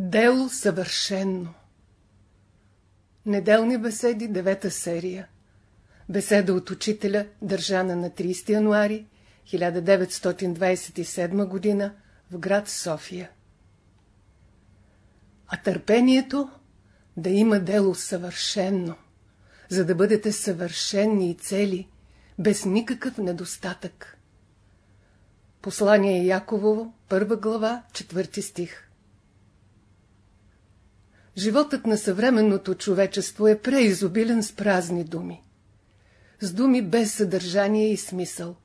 Дело съвършенно Неделни беседи, девета серия Беседа от учителя, държана на 30 януари 1927 г. в град София. А търпението да има дело съвършенно, за да бъдете съвършенни и цели, без никакъв недостатък. Послание Яковово, първа глава, четвърти стих Животът на съвременното човечество е преизобилен с празни думи. С думи без съдържание и смисъл.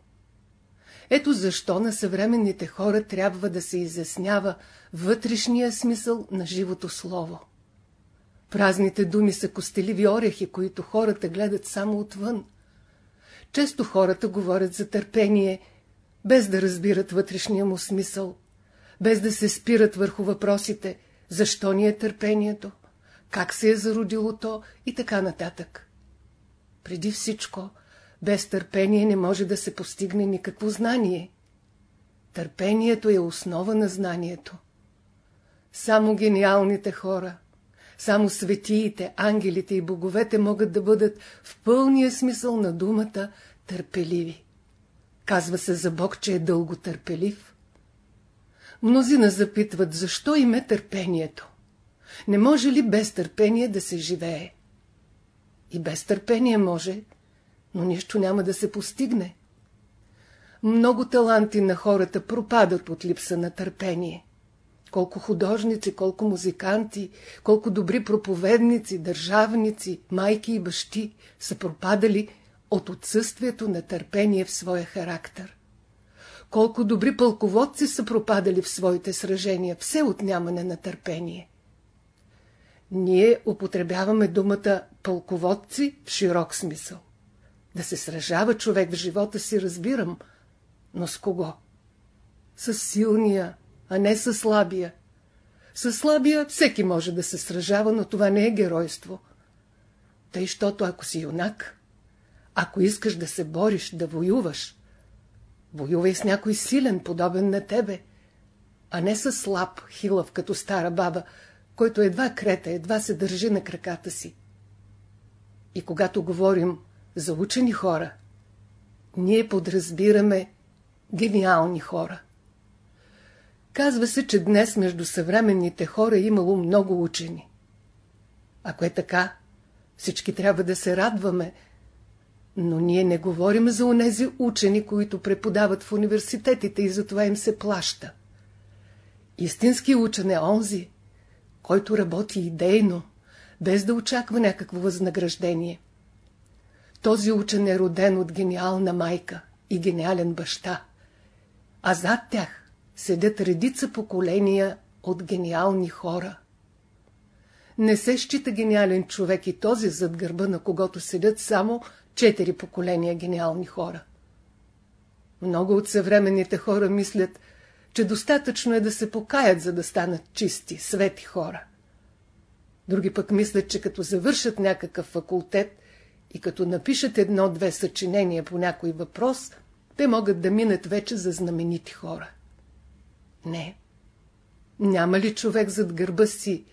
Ето защо на съвременните хора трябва да се изяснява вътрешния смисъл на живото слово. Празните думи са костеливи орехи, които хората гледат само отвън. Често хората говорят за търпение, без да разбират вътрешния му смисъл, без да се спират върху въпросите – защо ни е търпението, как се е зародило то и така нататък. Преди всичко, без търпение не може да се постигне никакво знание. Търпението е основа на знанието. Само гениалните хора, само светиите, ангелите и боговете могат да бъдат в пълния смисъл на думата търпеливи. Казва се за Бог, че е дълго търпелив. Мнозина запитват, защо им е търпението. Не може ли без търпение да се живее? И без търпение може, но нищо няма да се постигне. Много таланти на хората пропадат от липса на търпение. Колко художници, колко музиканти, колко добри проповедници, държавници, майки и бащи са пропадали от отсъствието на търпение в своя характер. Колко добри пълководци са пропадали в своите сражения, все от нямане на търпение. Ние употребяваме думата пълководци в широк смисъл. Да се сражава човек в живота си, разбирам, но с кого? С силния, а не с слабия. С слабия всеки може да се сражава, но това не е геройство. Тъй, щото ако си юнак, ако искаш да се бориш, да воюваш, Воювай с някой силен, подобен на тебе, а не с слаб, хилав, като стара баба, който едва крета, едва се държи на краката си. И когато говорим за учени хора, ние подразбираме гениални хора. Казва се, че днес между съвременните хора е имало много учени. Ако е така, всички трябва да се радваме, но ние не говорим за онези учени, които преподават в университетите и затова им се плаща. Истински учен е онзи, който работи идейно, без да очаква някакво възнаграждение. Този учен е роден от гениална майка и гениален баща, а зад тях седят редица поколения от гениални хора. Не се счита гениален човек и този зад гърба, на когото седят само четири поколения гениални хора. Много от съвременните хора мислят, че достатъчно е да се покаят, за да станат чисти, свети хора. Други пък мислят, че като завършат някакъв факултет и като напишат едно-две съчинения по някой въпрос, те могат да минат вече за знаменити хора. Не. Няма ли човек зад гърба си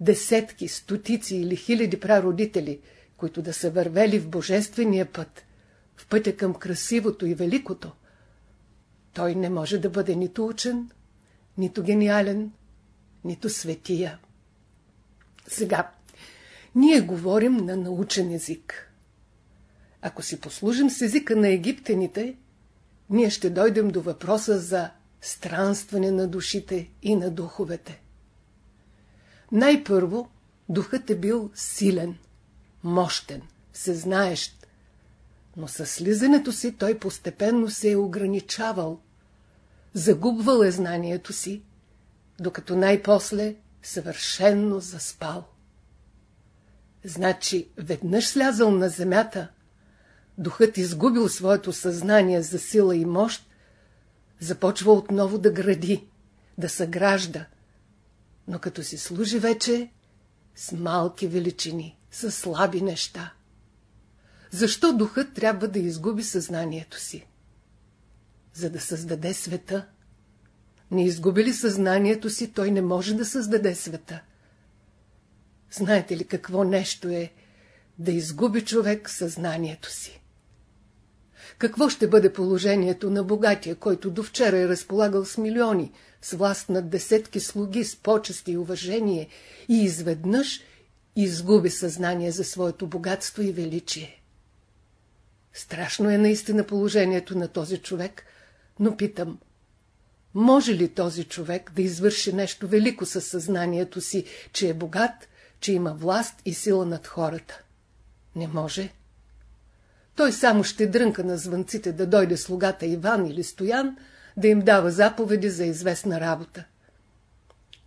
десетки, стотици или хиляди прародители – които да са вървели в божествения път, в пътя към красивото и великото, той не може да бъде нито учен, нито гениален, нито светия. Сега, ние говорим на научен език. Ако си послужим с езика на египтяните, ние ще дойдем до въпроса за странстване на душите и на духовете. Най-първо, духът е бил силен – мощен, всезнаещ. Но със слизането си той постепенно се е ограничавал. Загубвал е знанието си, докато най-после съвършенно заспал. Значи, веднъж слязал на земята, духът изгубил своето съзнание за сила и мощ, започва отново да гради, да съгражда, но като си служи вече с малки величини са слаби неща. Защо духът трябва да изгуби съзнанието си? За да създаде света, не изгуби ли съзнанието си, той не може да създаде света. Знаете ли какво нещо е да изгуби човек съзнанието си? Какво ще бъде положението на богатия, който до вчера е разполагал с милиони, с власт над десетки слуги, с почести и уважение и изведнъж изгуби съзнание за своето богатство и величие? Страшно е наистина положението на този човек, но питам, може ли този човек да извърши нещо велико със съзнанието си, че е богат, че има власт и сила над хората? Не може. Той само ще дрънка на звънците да дойде слугата Иван или Стоян, да им дава заповеди за известна работа.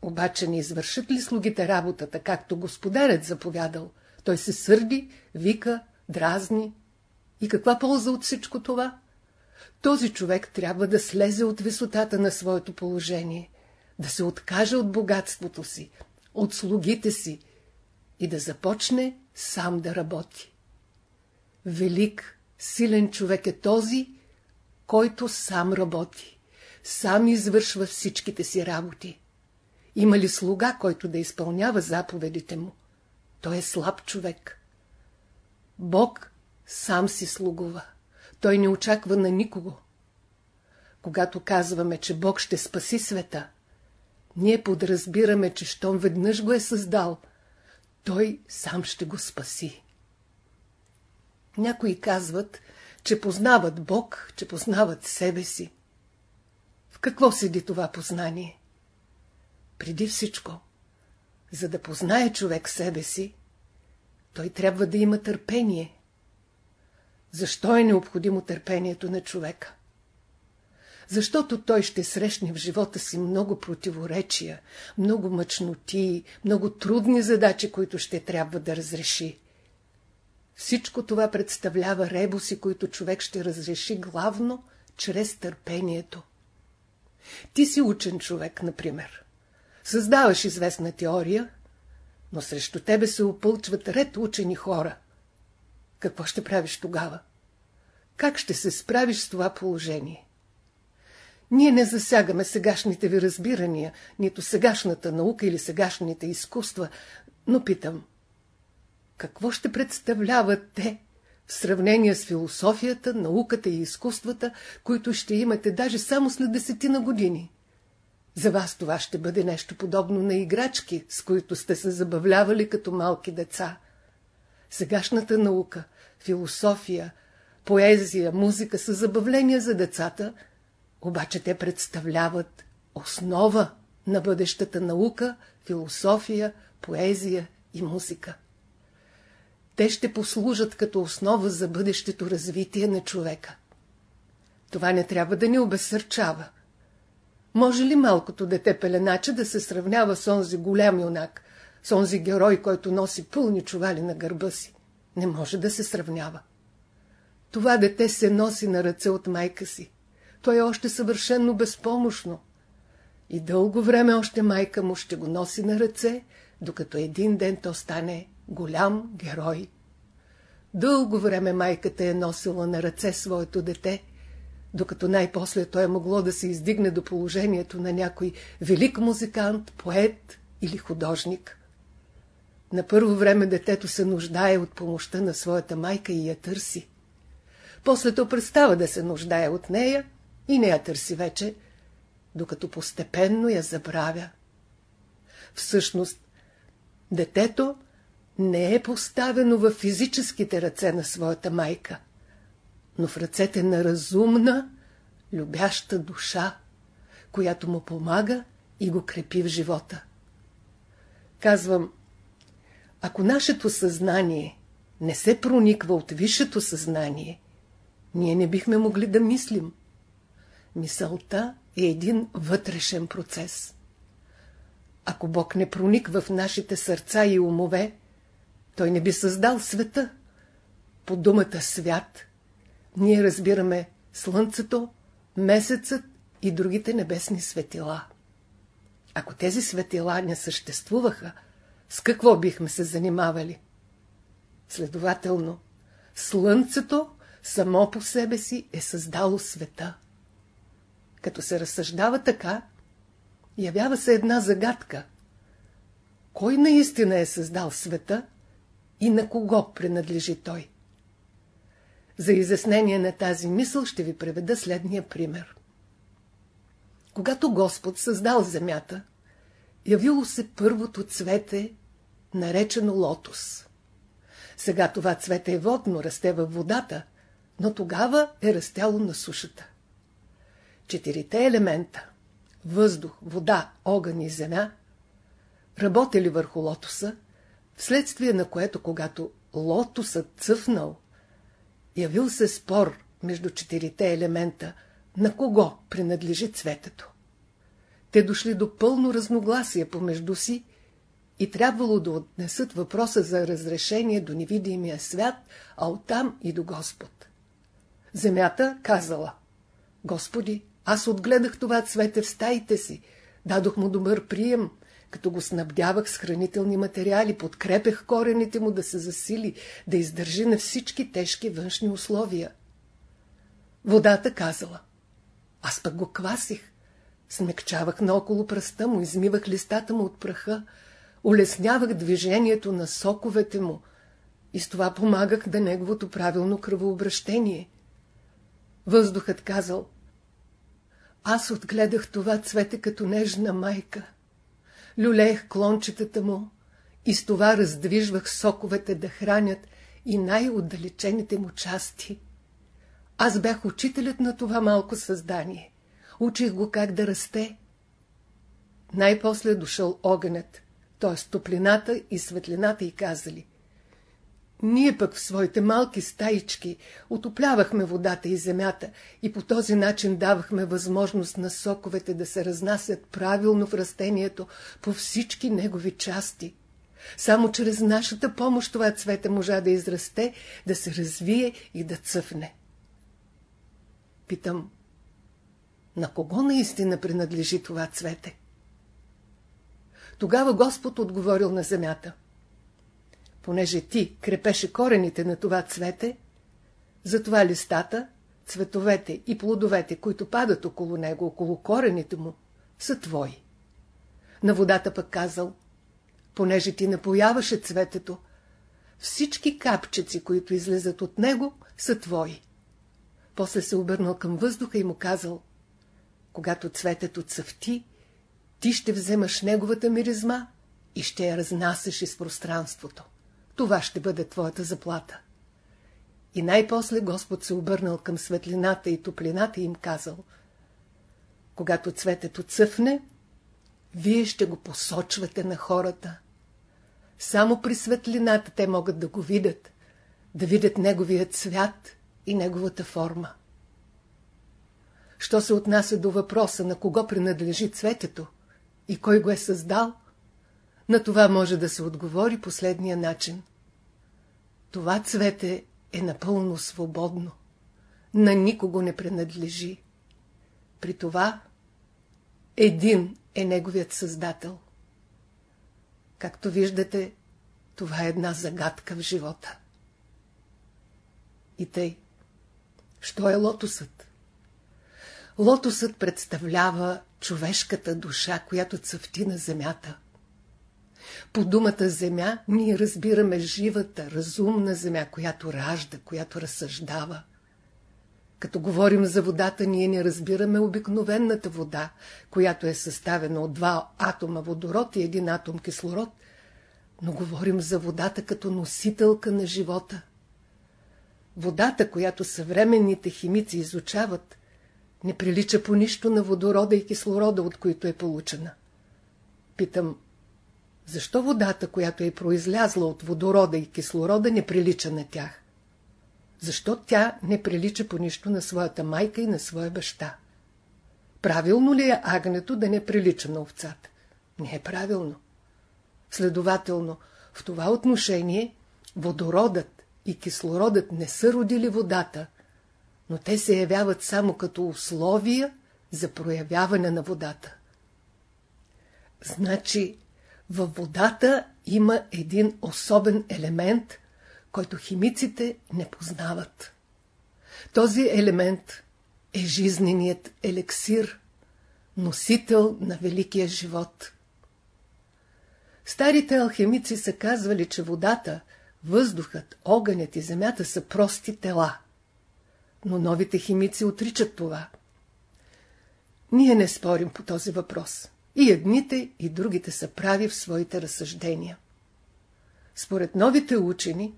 Обаче не извършат ли слугите работата, както господарят заповядал? Той се сърди, вика, дразни. И каква полза от всичко това? Този човек трябва да слезе от висотата на своето положение, да се откаже от богатството си, от слугите си и да започне сам да работи. Велик, силен човек е този, който сам работи, сам извършва всичките си работи. Има ли слуга, който да изпълнява заповедите му? Той е слаб човек. Бог сам си слугува. Той не очаква на никого. Когато казваме, че Бог ще спаси света, ние подразбираме, че щом веднъж го е създал, той сам ще го спаси. Някои казват, че познават Бог, че познават себе си. В какво седи това познание? Преди всичко, за да познае човек себе си, той трябва да има търпение. Защо е необходимо търпението на човека? Защото той ще срещне в живота си много противоречия, много мъчноти, много трудни задачи, които ще трябва да разреши. Всичко това представлява ребуси, които човек ще разреши главно чрез търпението. Ти си учен човек, например. Създаваш известна теория, но срещу тебе се опълчват ред учени хора. Какво ще правиш тогава? Как ще се справиш с това положение? Ние не засягаме сегашните ви разбирания, нито сегашната наука или сегашните изкуства, но питам, какво ще представляват те в сравнение с философията, науката и изкуствата, които ще имате даже само след десетина години? За вас това ще бъде нещо подобно на играчки, с които сте се забавлявали като малки деца. Сегашната наука, философия, поезия, музика са забавления за децата, обаче те представляват основа на бъдещата наука, философия, поезия и музика. Те ще послужат като основа за бъдещето развитие на човека. Това не трябва да ни обесърчава. Може ли малкото дете пеленаче да се сравнява с онзи голям юнак, с онзи герой, който носи пълни чували на гърба си? Не може да се сравнява. Това дете се носи на ръце от майка си. Той е още съвършенно безпомощно. И дълго време още майка му ще го носи на ръце, докато един ден то стане голям герой. Дълго време майката е носила на ръце своето дете, докато най-после той е могло да се издигне до положението на някой велик музикант, поет или художник. На първо време детето се нуждае от помощта на своята майка и я търси. После то престава да се нуждае от нея и не я търси вече, докато постепенно я забравя. Всъщност, детето не е поставено в физическите ръце на своята майка, но в ръцете на разумна, любяща душа, която му помага и го крепи в живота. Казвам, ако нашето съзнание не се прониква от висшето съзнание, ние не бихме могли да мислим. Мисълта е един вътрешен процес. Ако Бог не прониква в нашите сърца и умове, Той не би създал света. По думата свят ние разбираме Слънцето, Месецът и другите небесни светила. Ако тези светила не съществуваха, с какво бихме се занимавали? Следователно, Слънцето само по себе си е създало света. Като се разсъждава така, Явява се една загадка. Кой наистина е създал света и на кого принадлежи той? За изяснение на тази мисъл ще ви преведа следния пример. Когато Господ създал земята, явило се първото цвете, наречено лотос. Сега това цвете е водно, расте във водата, но тогава е растяло на сушата. Четирите елемента – въздух, вода, огън и земя – работели върху лотоса, вследствие на което, когато лотосът цъфнал, явил се спор между четирите елемента, на кого принадлежи цветето. Те дошли до пълно разногласие помежду си и трябвало да отнесат въпроса за разрешение до невидимия свят, а оттам и до Господ. Земята казала, Господи, аз отгледах това цвете в стаите си, дадох му добър прием, като го снабдявах с хранителни материали, подкрепех корените му да се засили, да издържи на всички тежки външни условия. Водата казала, аз пък го квасих, смекчавах наоколо пръста му, измивах листата му от праха, улеснявах движението на соковете му и с това помагах да неговото правилно кръвообращение. Въздухът казал, аз отгледах това цвете като нежна майка. Люлеех клончетата му и с това раздвижвах соковете да хранят и най-отдалечените му части. Аз бях учителят на това малко създание. Учих го как да расте. Най-после дошъл огънят, т.е. топлината и светлината и казали. Ние пък в своите малки стаички отоплявахме водата и земята и по този начин давахме възможност на соковете да се разнасят правилно в растението по всички негови части. Само чрез нашата помощ това цвете можа да израсте, да се развие и да цъфне. Питам, на кого наистина принадлежи това цвете? Тогава Господ отговорил на земята. Понеже ти крепеше корените на това цвете, затова листата, цветовете и плодовете, които падат около него, около корените му, са твои. На водата пък казал, понеже ти напояваше цветето, всички капчици, които излезат от него, са твои. После се обърнал към въздуха и му казал, когато цветето цъфти, ти ще вземаш неговата миризма и ще я разнасяш из пространството. Това ще бъде твоята заплата. И най-после Господ се обърнал към светлината и топлината и им казал, когато цветето цъфне, вие ще го посочвате на хората. Само при светлината те могат да го видят, да видят неговия цвят и неговата форма. Що се отнася до въпроса на кого принадлежи цветето и кой го е създал, на това може да се отговори последния начин. Това цвете е напълно свободно. На никого не принадлежи. При това един е неговият създател. Както виждате, това е една загадка в живота. И тъй. Що е лотосът? Лотосът представлява човешката душа, която цъфти на земята. По думата земя ние разбираме живата, разумна земя, която ражда, която разсъждава. Като говорим за водата, ние не разбираме обикновената вода, която е съставена от два атома водород и един атом кислород, но говорим за водата като носителка на живота. Водата, която съвременните химици изучават, не прилича по нищо на водорода и кислорода, от които е получена. Питам, защо водата, която е произлязла от водорода и кислорода, не прилича на тях? Защо тя не прилича по нищо на своята майка и на своя баща? Правилно ли е агнето да не прилича на овцата? Не е правилно. Следователно, в това отношение водородът и кислородът не са родили водата, но те се явяват само като условия за проявяване на водата. Значи, във водата има един особен елемент, който химиците не познават. Този елемент е жизненият елексир, носител на великия живот. Старите алхимици са казвали, че водата, въздухът, огънят и земята са прости тела. Но новите химици отричат това. Ние не спорим по този въпрос. И едните, и другите са прави в своите разсъждения. Според новите учени,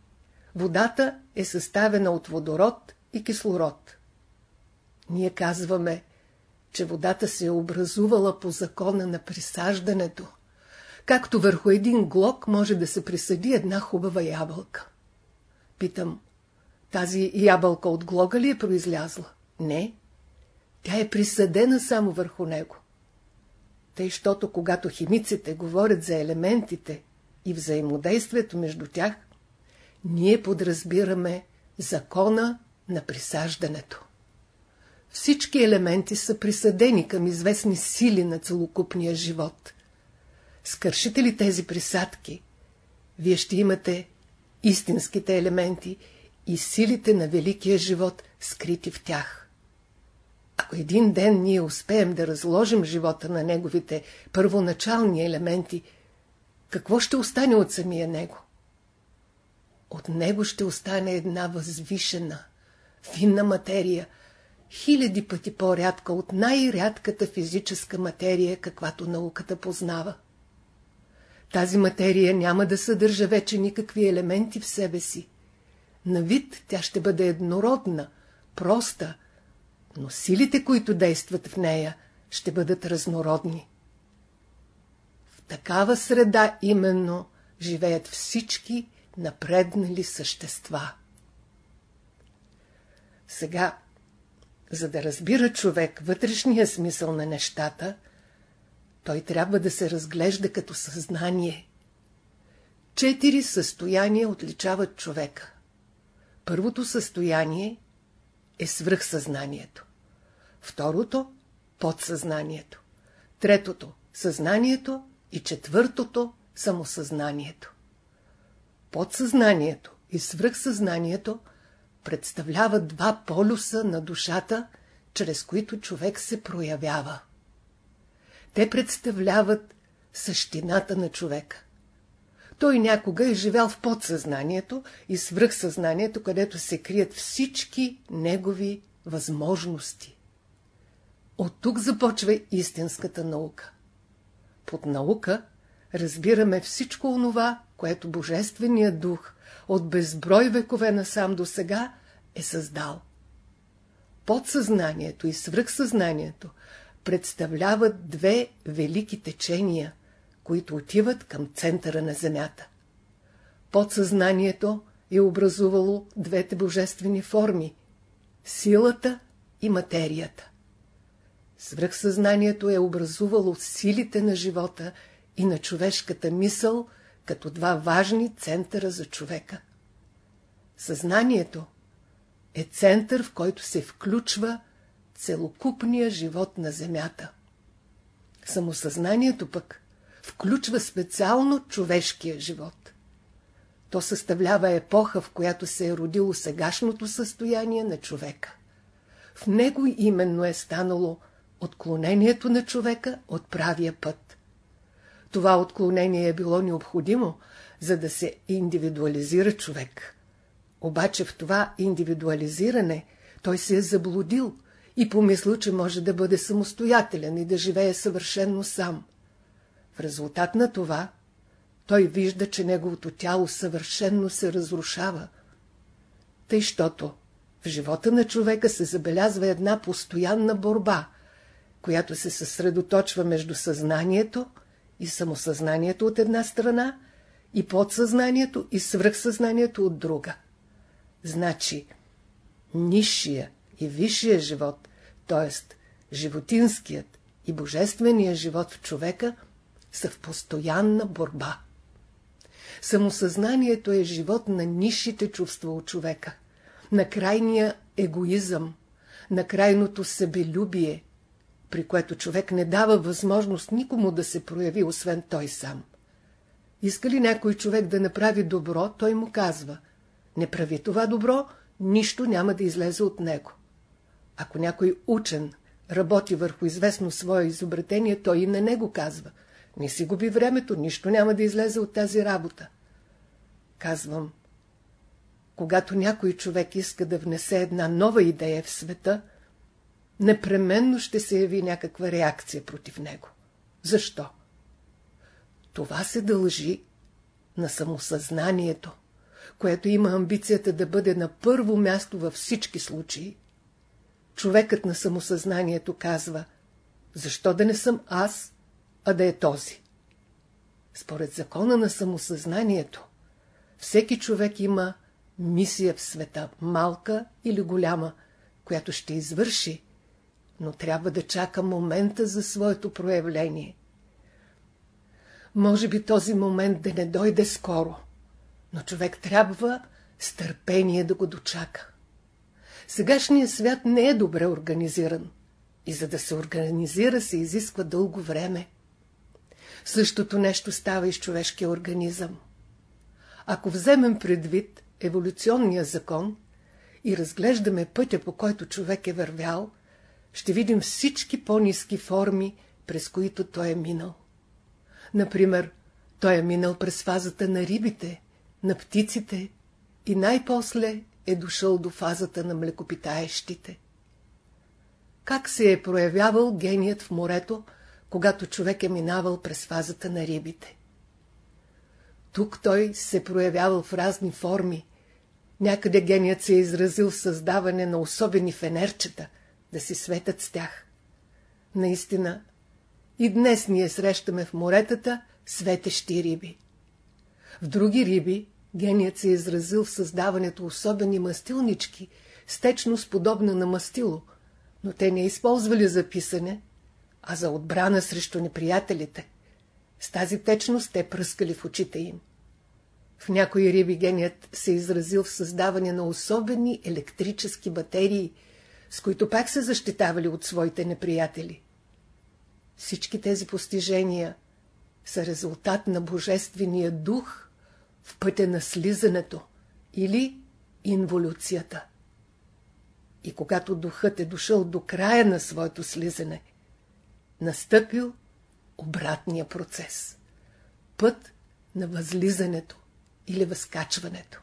водата е съставена от водород и кислород. Ние казваме, че водата се е образувала по закона на присаждането, както върху един глок може да се присъди една хубава ябълка. Питам, тази ябълка от глога ли е произлязла? Не. Тя е присъдена само върху него. Тъй, щото когато химиците говорят за елементите и взаимодействието между тях, ние подразбираме закона на присаждането. Всички елементи са присъдени към известни сили на целокупния живот. Скършите ли тези присадки, вие ще имате истинските елементи и силите на великия живот скрити в тях. Ако един ден ние успеем да разложим живота на неговите първоначални елементи, какво ще остане от самия него? От него ще остане една възвишена, финна материя, хиляди пъти по-рядка от най-рядката физическа материя, каквато науката познава. Тази материя няма да съдържа вече никакви елементи в себе си. На вид тя ще бъде еднородна, проста, но силите, които действат в нея, ще бъдат разнородни. В такава среда именно живеят всички напреднали същества. Сега, за да разбира човек вътрешния смисъл на нещата, той трябва да се разглежда като съзнание. Четири състояния отличават човека. Първото състояние е свръхсъзнанието. Второто – подсъзнанието. Третото – съзнанието и четвъртото – самосъзнанието. Подсъзнанието и свръхсъзнанието представляват два полюса на душата, чрез които човек се проявява. Те представляват същината на човека. Той някога е живял в подсъзнанието и свръхсъзнанието, където се крият всички негови възможности. От тук започва истинската наука. Под наука разбираме всичко онова, което Божественият дух от безброй векове насам до сега е създал. Подсъзнанието и свръхсъзнанието представляват две велики течения, които отиват към центъра на Земята. Подсъзнанието е образувало двете божествени форми – силата и материята. Свръхсъзнанието е образувало силите на живота и на човешката мисъл като два важни центъра за човека. Съзнанието е център, в който се включва целокупния живот на Земята. Самосъзнанието пък включва специално човешкия живот. То съставлява епоха, в която се е родило сегашното състояние на човека. В него именно е станало отклонението на човека от правия път. Това отклонение е било необходимо, за да се индивидуализира човек. Обаче в това индивидуализиране той се е заблудил и помислил, че може да бъде самостоятелен и да живее съвършенно сам. В резултат на това той вижда, че неговото тяло съвършенно се разрушава. Тъй, щото в живота на човека се забелязва една постоянна борба, която се съсредоточва между съзнанието и самосъзнанието от една страна и подсъзнанието и свръхсъзнанието от друга. Значи, нисшия и висшия живот, т.е. животинският и божествения живот в човека са в постоянна борба. Самосъзнанието е живот на нишите чувства от човека, на крайния егоизъм, на крайното себелюбие, при което човек не дава възможност никому да се прояви, освен той сам. Иска ли някой човек да направи добро, той му казва, не прави това добро, нищо няма да излезе от него. Ако някой учен работи върху известно свое изобретение, той и на него казва. Не си губи времето, нищо няма да излезе от тази работа. Казвам, когато някой човек иска да внесе една нова идея в света, непременно ще се яви някаква реакция против него. Защо? Това се дължи на самосъзнанието, което има амбицията да бъде на първо място във всички случаи. Човекът на самосъзнанието казва, защо да не съм аз, а да е този? Според закона на самосъзнанието, всеки човек има мисия в света, малка или голяма, която ще извърши, но трябва да чака момента за своето проявление. Може би този момент да не дойде скоро, но човек трябва с търпение да го дочака. Сегашният свят не е добре организиран и за да се организира се изисква дълго време. Същото нещо става и с човешкия организъм. Ако вземем предвид еволюционния закон и разглеждаме пътя, по който човек е вървял, ще видим всички по-низки форми, през които той е минал. Например, той е минал през фазата на рибите, на птиците и най-после е дошъл до фазата на млекопитаещите. Как се е проявявал геният в морето, когато човек е минавал през фазата на рибите? Тук той се проявявал в разни форми. Някъде геният се е изразил в създаване на особени фенерчета, да се светят с тях. Наистина, и днес ние срещаме в моретата светещи риби. В други риби геният се е изразил в създаването особени мастилнички, с течност подобна на мастило, но те не използвали за писане, а за отбрана срещу неприятелите. С тази течност те пръскали в очите им. В някои риби геният се изразил в създаване на особени електрически батерии, с които пак се защитавали от своите неприятели. Всички тези постижения са резултат на Божествения дух в пътя на слизането или инволюцията. И когато духът е дошъл до края на своето слизане, настъпил обратния процес. Път на възлизането или възкачването.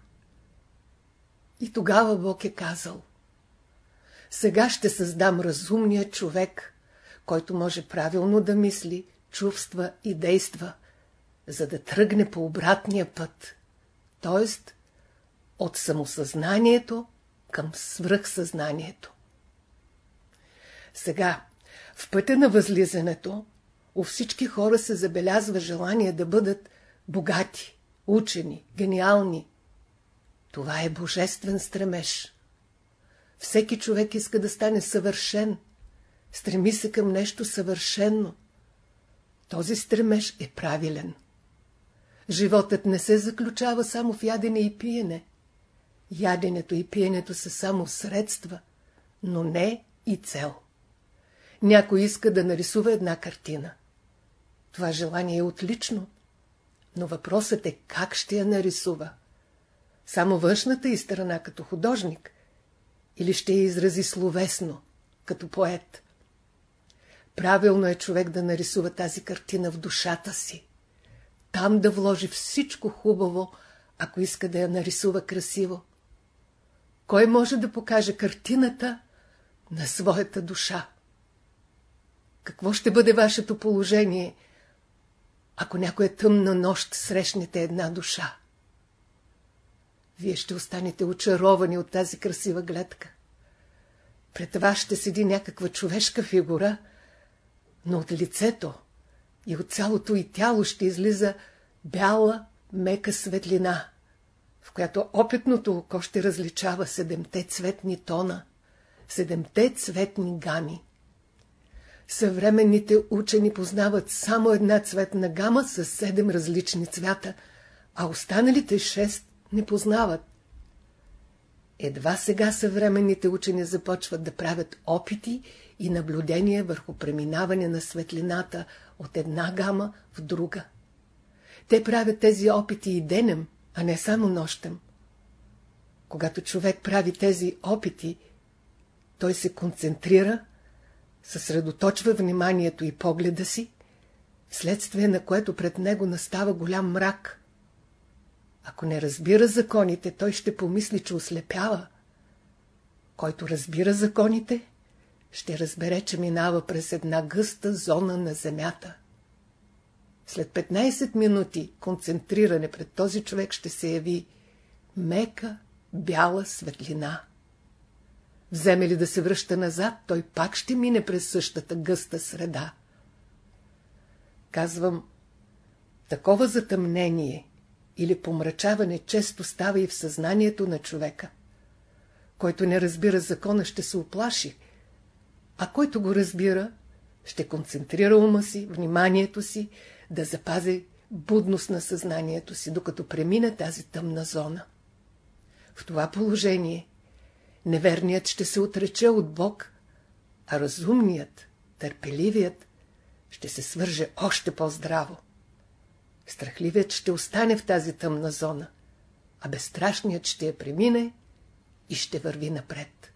И тогава Бог е казал Сега ще създам разумния човек, който може правилно да мисли, чувства и действа, за да тръгне по обратния път, т.е. от самосъзнанието към свръхсъзнанието. Сега, в пътя на възлизането, у всички хора се забелязва желание да бъдат богати, учени, гениални. Това е божествен стремеж. Всеки човек иска да стане съвършен, стреми се към нещо съвършенно. Този стремеж е правилен. Животът не се заключава само в ядене и пиене. Яденето и пиенето са само средства, но не и цел. Някой иска да нарисува една картина. Това желание е отлично, но въпросът е как ще я нарисува. Само външната и страна като художник или ще я изрази словесно, като поет. Правилно е човек да нарисува тази картина в душата си. Там да вложи всичко хубаво, ако иска да я нарисува красиво. Кой може да покаже картината на своята душа? Какво ще бъде вашето положение, ако някоя тъмна нощ срещнете една душа? Вие ще останете очаровани от тази красива гледка. Пред вас ще седи някаква човешка фигура, но от лицето и от цялото и тяло ще излиза бяла, мека светлина, в която опитното око ще различава седемте цветни тона, седемте цветни гами. Съвременните учени познават само една цветна гама с седем различни цвята, а останалите шест не познават. Едва сега съвременните учени започват да правят опити и наблюдения върху преминаване на светлината от една гама в друга. Те правят тези опити и денем, а не само нощем. Когато човек прави тези опити, той се концентрира съсредоточва вниманието и погледа си, следствие на което пред него настава голям мрак. Ако не разбира законите, той ще помисли, че ослепява. Който разбира законите, ще разбере, че минава през една гъста зона на земята. След 15 минути концентриране пред този човек ще се яви мека, бяла светлина. Вземе ли да се връща назад, той пак ще мине през същата гъста среда. Казвам, такова затъмнение или помрачаване често става и в съзнанието на човека. Който не разбира закона, ще се оплаши, а който го разбира, ще концентрира ума си, вниманието си, да запази будност на съзнанието си, докато премине тази тъмна зона. В това положение неверният ще се отрече от Бог, а разумният, търпеливият ще се свърже още по-здраво. Страхливият ще остане в тази тъмна зона, а безстрашният ще я премине и ще върви напред.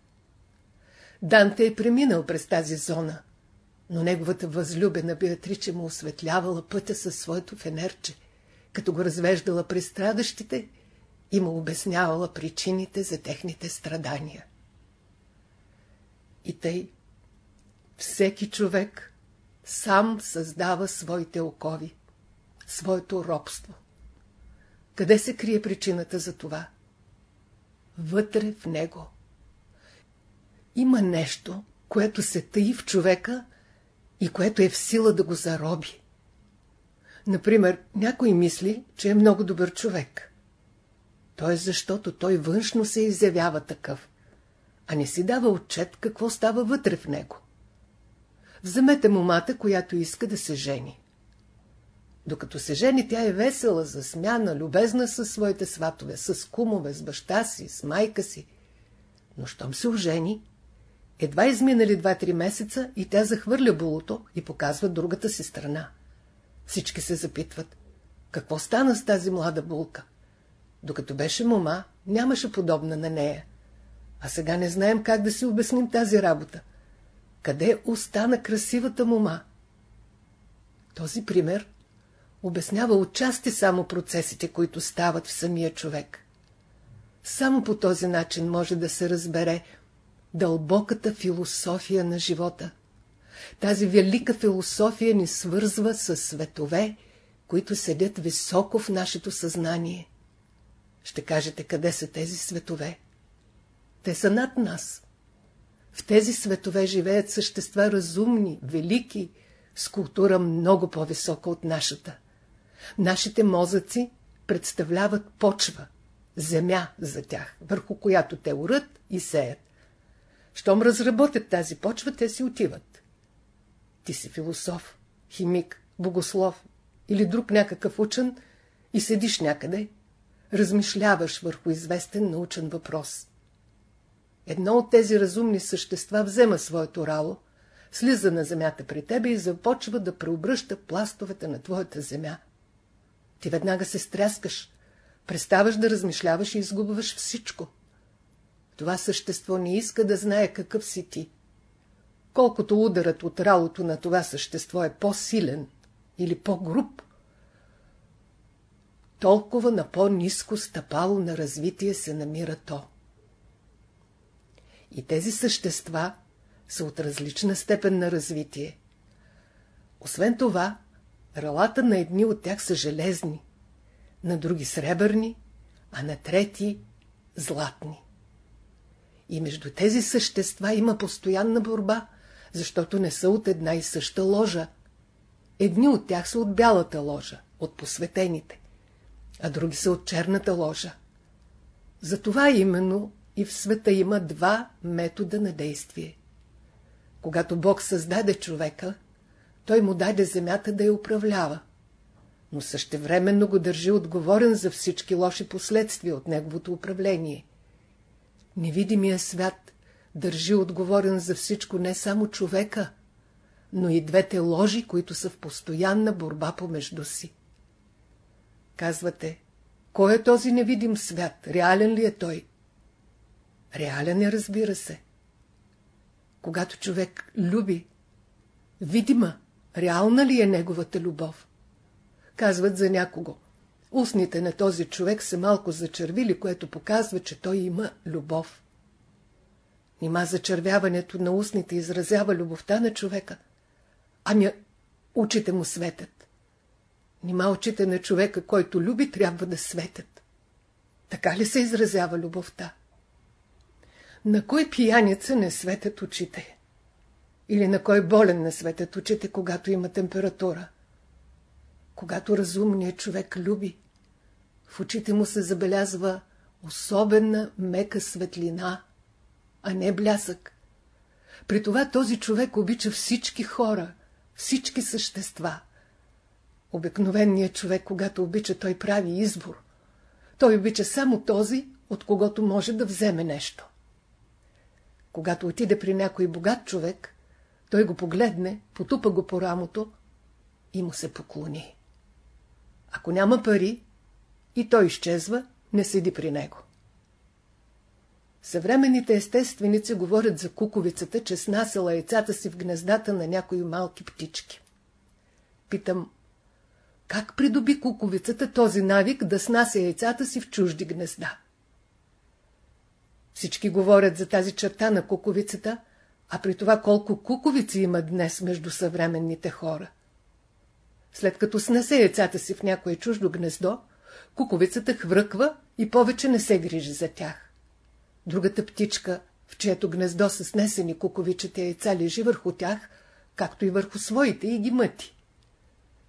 Данте е преминал през тази зона, но неговата възлюбена Беатриче му осветлявала пътя със своето фенерче, като го развеждала през страдащите и му обяснявала причините за техните страдания. И тъй, всеки човек сам създава своите окови, своето робство. Къде се крие причината за това? Вътре в него. Има нещо, което се тъи в човека и което е в сила да го зароби. Например, някой мисли, че е много добър човек. То е защото той външно се изявява такъв, а не си дава отчет какво става вътре в него. Вземете момата, която иска да се жени. Докато се жени, тя е весела, засмяна, любезна със своите сватове, с кумове, с баща си, с майка си. Но щом се ожени, едва изминали два-три месеца и тя захвърля булото и показва другата си страна. Всички се запитват, какво стана с тази млада булка? Докато беше мома, нямаше подобна на нея. А сега не знаем как да си обясним тази работа. Къде остана красивата мома? Този пример обяснява отчасти само процесите, които стават в самия човек. Само по този начин може да се разбере дълбоката философия на живота. Тази велика философия ни свързва с светове, които седят високо в нашето съзнание. Ще кажете, къде са тези светове? Те са над нас. В тези светове живеят същества разумни, велики, с култура много по-висока от нашата. Нашите мозъци представляват почва, земя за тях, върху която те урат и сеят. Щом разработят тази почва, те си отиват. Ти си философ, химик, богослов или друг някакъв учен и седиш някъде, размишляваш върху известен научен въпрос. Едно от тези разумни същества взема своето рало, слиза на земята при тебе и започва да преобръща пластовете на твоята земя. Ти веднага се стряскаш, преставаш да размишляваш и изгубваш всичко. Това същество не иска да знае какъв си ти. Колкото ударът от ралото на това същество е по-силен или по-груб, толкова на по-низко стъпало на развитие се намира то. И тези същества са от различна степен на развитие. Освен това, ралата на едни от тях са железни, на други сребърни, а на трети златни. И между тези същества има постоянна борба, защото не са от една и съща ложа. Едни от тях са от бялата ложа, от посветените, а други са от черната ложа. Затова именно и в света има два метода на действие. Когато Бог създаде човека, той му даде земята да я управлява, но същевременно го държи отговорен за всички лоши последствия от неговото управление. Невидимия свят държи отговорен за всичко не само човека, но и двете ложи, които са в постоянна борба помежду си. Казвате, кой е този невидим свят? Реален ли е той? Реален е, разбира се. Когато човек люби, видима, реална ли е неговата любов? Казват за някого. Устните на този човек са малко зачервили, което показва, че той има любов. Нима зачервяването на устните изразява любовта на човека. Ами очите му светят. Нима очите на човека, който люби, трябва да светят. Така ли се изразява любовта? На кой пияница не светят очите? Или на кой болен не светят очите, когато има температура? Когато разумният човек люби, в очите му се забелязва особена мека светлина, а не блясък. При това този човек обича всички хора, всички същества. Обикновеният човек, когато обича, той прави избор. Той обича само този, от когото може да вземе нещо. Когато отиде при някой богат човек, той го погледне, потупа го по рамото и му се поклони. Ако няма пари, и той изчезва, не седи при него. Съвременните естественици говорят за куковицата, че снасяла яйцата си в гнездата на някои малки птички. Питам, как придоби куковицата този навик да снася яйцата си в чужди гнезда? Всички говорят за тази черта на куковицата, а при това колко куковици има днес между съвременните хора. След като снесе яйцата си в някое чуждо гнездо, куковицата хвръква и повече не се грижи за тях. Другата птичка, в чието гнездо са снесени куковичите яйца, лежи върху тях, както и върху своите и ги мъти.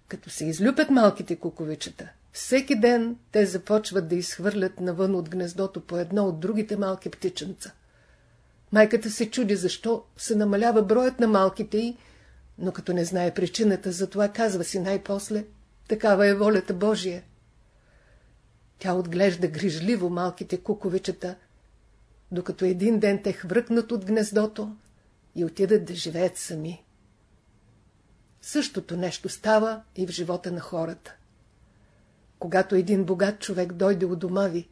Като се излюпят малките куковичета, всеки ден те започват да изхвърлят навън от гнездото по едно от другите малки птиченца. Майката се чуди защо се намалява броят на малките й, но като не знае причината, за това казва си най-после, такава е волята Божия. Тя отглежда грижливо малките куковичета, докато един ден те хвръкнат от гнездото и отидат да живеят сами. Същото нещо става и в живота на хората. Когато един богат човек дойде у дома ви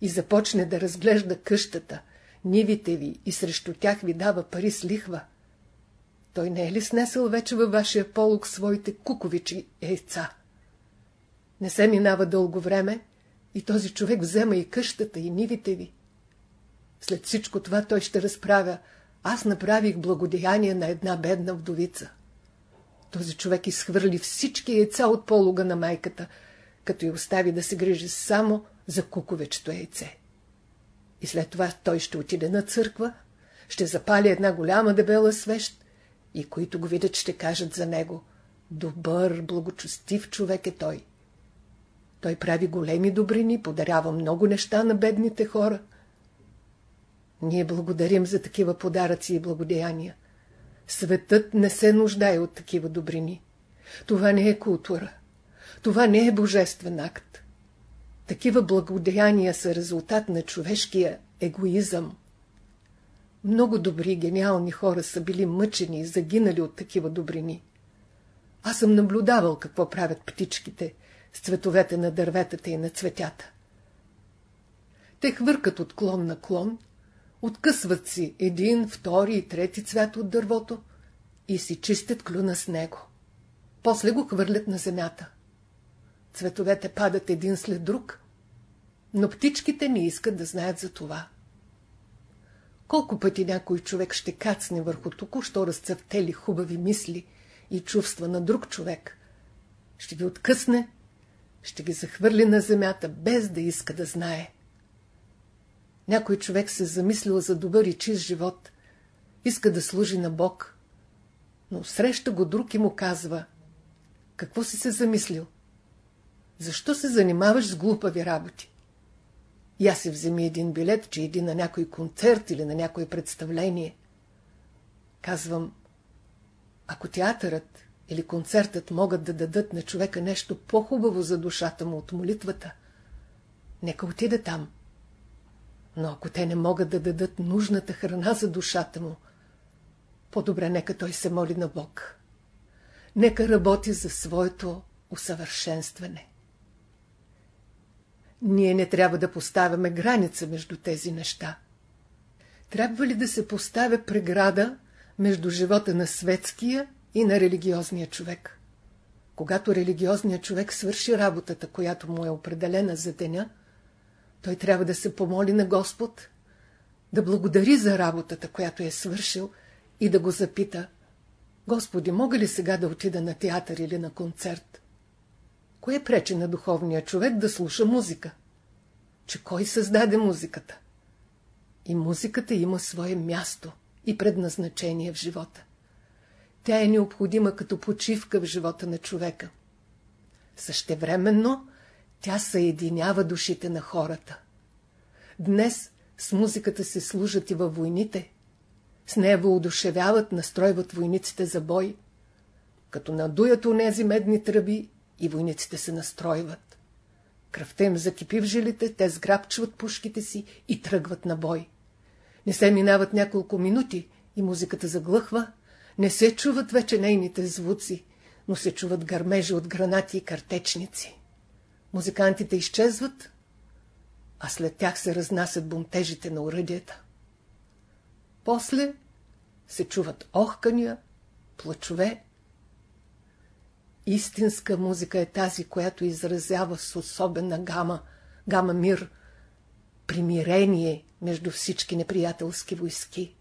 и започне да разглежда къщата, нивите ви и срещу тях ви дава пари с лихва, той не е ли снесъл вече във вашия полук своите куковичи яйца? Не се минава дълго време и този човек взема и къщата, и нивите ви. След всичко това той ще разправя. Аз направих благодеяние на една бедна вдовица. Този човек изхвърли всички яйца от полуга на майката, като й остави да се грижи само за куковечето яйце. И след това той ще отиде на църква, ще запали една голяма дебела свещ и които го видят ще кажат за него «Добър, благочестив човек е той». Той прави големи добрини, подарява много неща на бедните хора. Ние благодарим за такива подаръци и благодеяния. Светът не се нуждае от такива добрини. Това не е култура. Това не е божествен акт. Такива благодеяния са резултат на човешкия егоизъм. Много добри, гениални хора са били мъчени и загинали от такива добрини. Аз съм наблюдавал какво правят птичките с цветовете на дърветата и на цветята. Те хвъркат от клон на клон Откъсват си един, втори и трети цвят от дървото и си чистят клюна с него. После го хвърлят на земята. Цветовете падат един след друг, но птичките не искат да знаят за това. Колко пъти някой човек ще кацне върху току-що разцъфтели хубави мисли и чувства на друг човек, ще ги откъсне, ще ги захвърли на земята, без да иска да знае. Някой човек се замислил за добър и чист живот. Иска да служи на Бог. Но среща го друг и му казва. Какво си се замислил? Защо се занимаваш с глупави работи? Я си вземи един билет, че иди на някой концерт или на някое представление. Казвам, ако театърът или концертът могат да дадат на човека нещо по-хубаво за душата му от молитвата, нека отиде там. Но ако те не могат да дадат нужната храна за душата му, по-добре нека той се моли на Бог. Нека работи за своето усъвършенстване. Ние не трябва да поставяме граница между тези неща. Трябва ли да се поставя преграда между живота на светския и на религиозния човек. Когато религиозният човек свърши работата, която му е определена за деня, той трябва да се помоли на Господ, да благодари за работата, която е свършил и да го запита Господи, мога ли сега да отида на театър или на концерт? Кое пречи на духовния човек да слуша музика? Че кой създаде музиката? И музиката има свое място и предназначение в живота. Тя е необходима като почивка в живота на човека. Същевременно тя съединява душите на хората. Днес с музиката се служат и във войните. С нея въодушевяват, настройват войниците за бой. Като надуят онези медни тръби и войниците се настройват. Кръвта им закипи в жилите, те сграбчват пушките си и тръгват на бой. Не се минават няколко минути и музиката заглъхва, не се чуват вече нейните звуци, но се чуват гърмежи от гранати и картечници. Музикантите изчезват, а след тях се разнасят бунтежите на уръдията. После се чуват охкания, плачове. Истинска музика е тази, която изразява с особена гама, гама мир, примирение между всички неприятелски войски.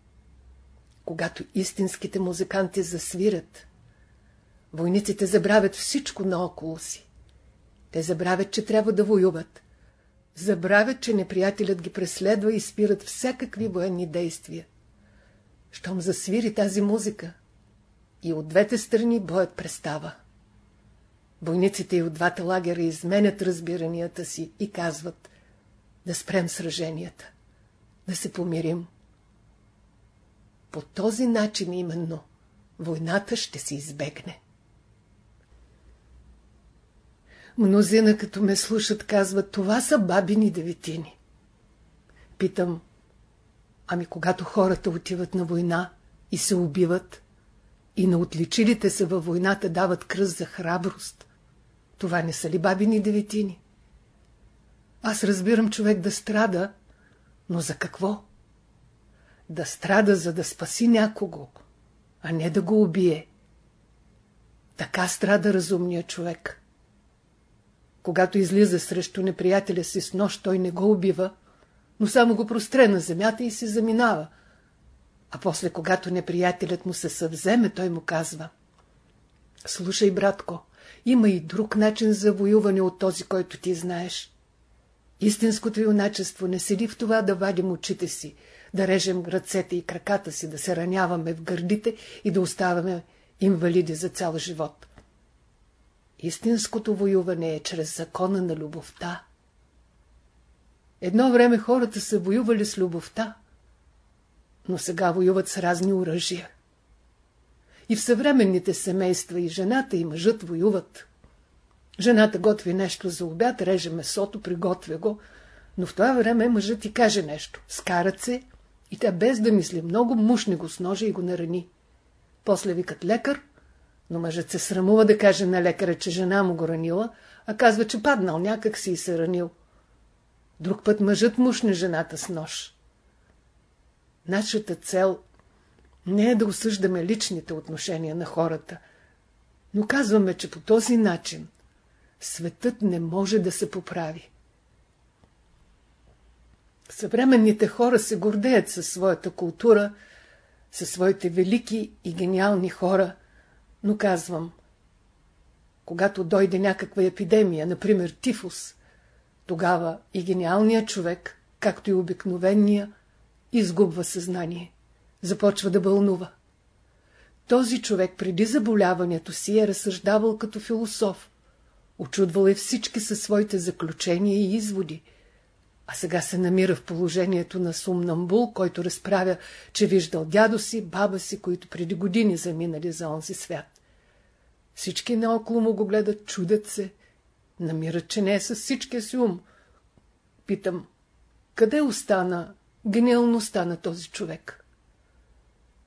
Когато истинските музиканти засвирят, войниците забравят всичко наоколо си. Те забравят, че трябва да воюват. Забравят, че неприятелят ги преследва и спират всякакви военни действия. Щом засвири тази музика, и от двете страни боят престава. Войниците и от двата лагера изменят разбиранията си и казват да спрем сраженията, да се помирим. По този начин именно войната ще се избегне. Мнозина, като ме слушат, казват, това са бабини деветини. Питам, ами когато хората отиват на война и се убиват, и на отличилите се във войната дават кръст за храброст, това не са ли бабини деветини? Аз разбирам човек да страда, но за какво? Да страда, за да спаси някого, а не да го убие. Така страда разумният човек. Когато излиза срещу неприятеля си с нощ, той не го убива, но само го простре на земята и се заминава. А после, когато неприятелят му се съвземе, той му казва Слушай, братко, има и друг начин за воюване от този, който ти знаеш. Истинското юначество не седи в това да вадим очите си, да режем ръцете и краката си, да се раняваме в гърдите и да оставаме инвалиди за цял живот. Истинското воюване е чрез закона на любовта. Едно време хората са воювали с любовта, но сега воюват с разни оръжия. И в съвременните семейства и жената и мъжът воюват. Жената готви нещо за обяд, реже месото, приготвя го, но в това време мъжът ти каже нещо. Скарат се и тя без да мисли много мушне го с ножа и го нарани. После викат лекар, но мъжът се срамува да каже на лекаря, че жена му го ранила, а казва, че паднал някак си и се ранил. Друг път мъжът мушне жената с нож. Нашата цел не е да осъждаме личните отношения на хората, но казваме, че по този начин светът не може да се поправи. Съвременните хора се гордеят със своята култура, със своите велики и гениални хора, но казвам, когато дойде някаква епидемия, например тифус, тогава и гениалният човек, както и обикновения, изгубва съзнание, започва да бълнува. Този човек преди заболяването си е разсъждавал като философ, очудвал е всички със своите заключения и изводи, а сега се намира в положението на сумнамбул, който разправя, че виждал дядо си, баба си, които преди години заминали за онзи свят. Всички наоколо му го гледат, чудят се, намират, че не е с всичкия си ум. Питам, къде остана гениалността на този човек?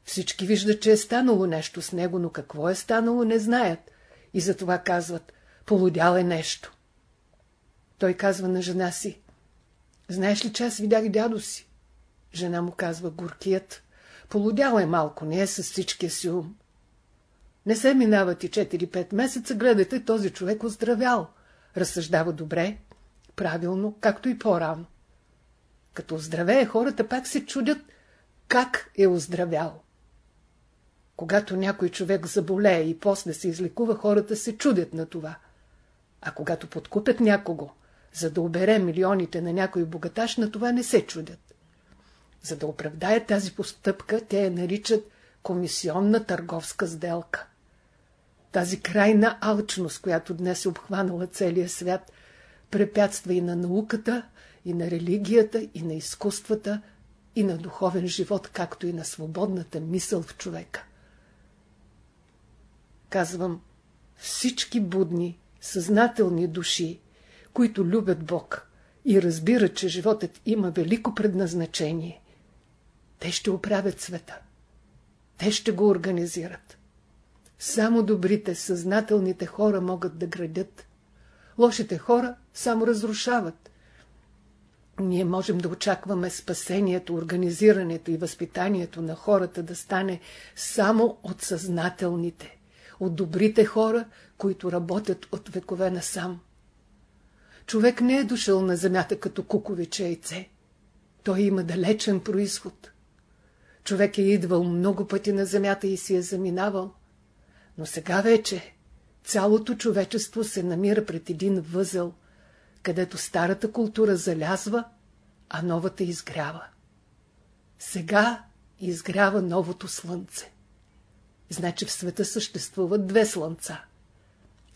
Всички виждат, че е станало нещо с него, но какво е станало, не знаят. И затова казват, полудял е нещо. Той казва на жена си, знаеш ли, че аз видях дядо си? Жена му казва, горкият, полудял е малко, не е с всичкия си ум. Не се минават и 4-5 месеца, гледате този човек оздравял. Разсъждава добре, правилно, както и по-рано. Като оздравее, хората пак се чудят как е оздравял. Когато някой човек заболее и после се излекува, хората се чудят на това. А когато подкупят някого, за да обере милионите на някой богаташ, на това не се чудят. За да оправдаят тази постъпка, те я наричат комисионна търговска сделка. Тази крайна алчност, която днес е обхванала целия свят, препятства и на науката, и на религията, и на изкуствата, и на духовен живот, както и на свободната мисъл в човека. Казвам, всички будни, съзнателни души, които любят Бог и разбират, че животът има велико предназначение, те ще оправят света. Те ще го организират. Само добрите, съзнателните хора могат да градят. Лошите хора само разрушават. Ние можем да очакваме спасението, организирането и възпитанието на хората да стане само от съзнателните, от добрите хора, които работят от векове насам. Човек не е дошъл на земята като куковиче яйце. Той има далечен происход. Човек е идвал много пъти на земята и си е заминавал. Но сега вече цялото човечество се намира пред един възел, където старата култура залязва, а новата изгрява. Сега изгрява новото слънце. Значи в света съществуват две слънца.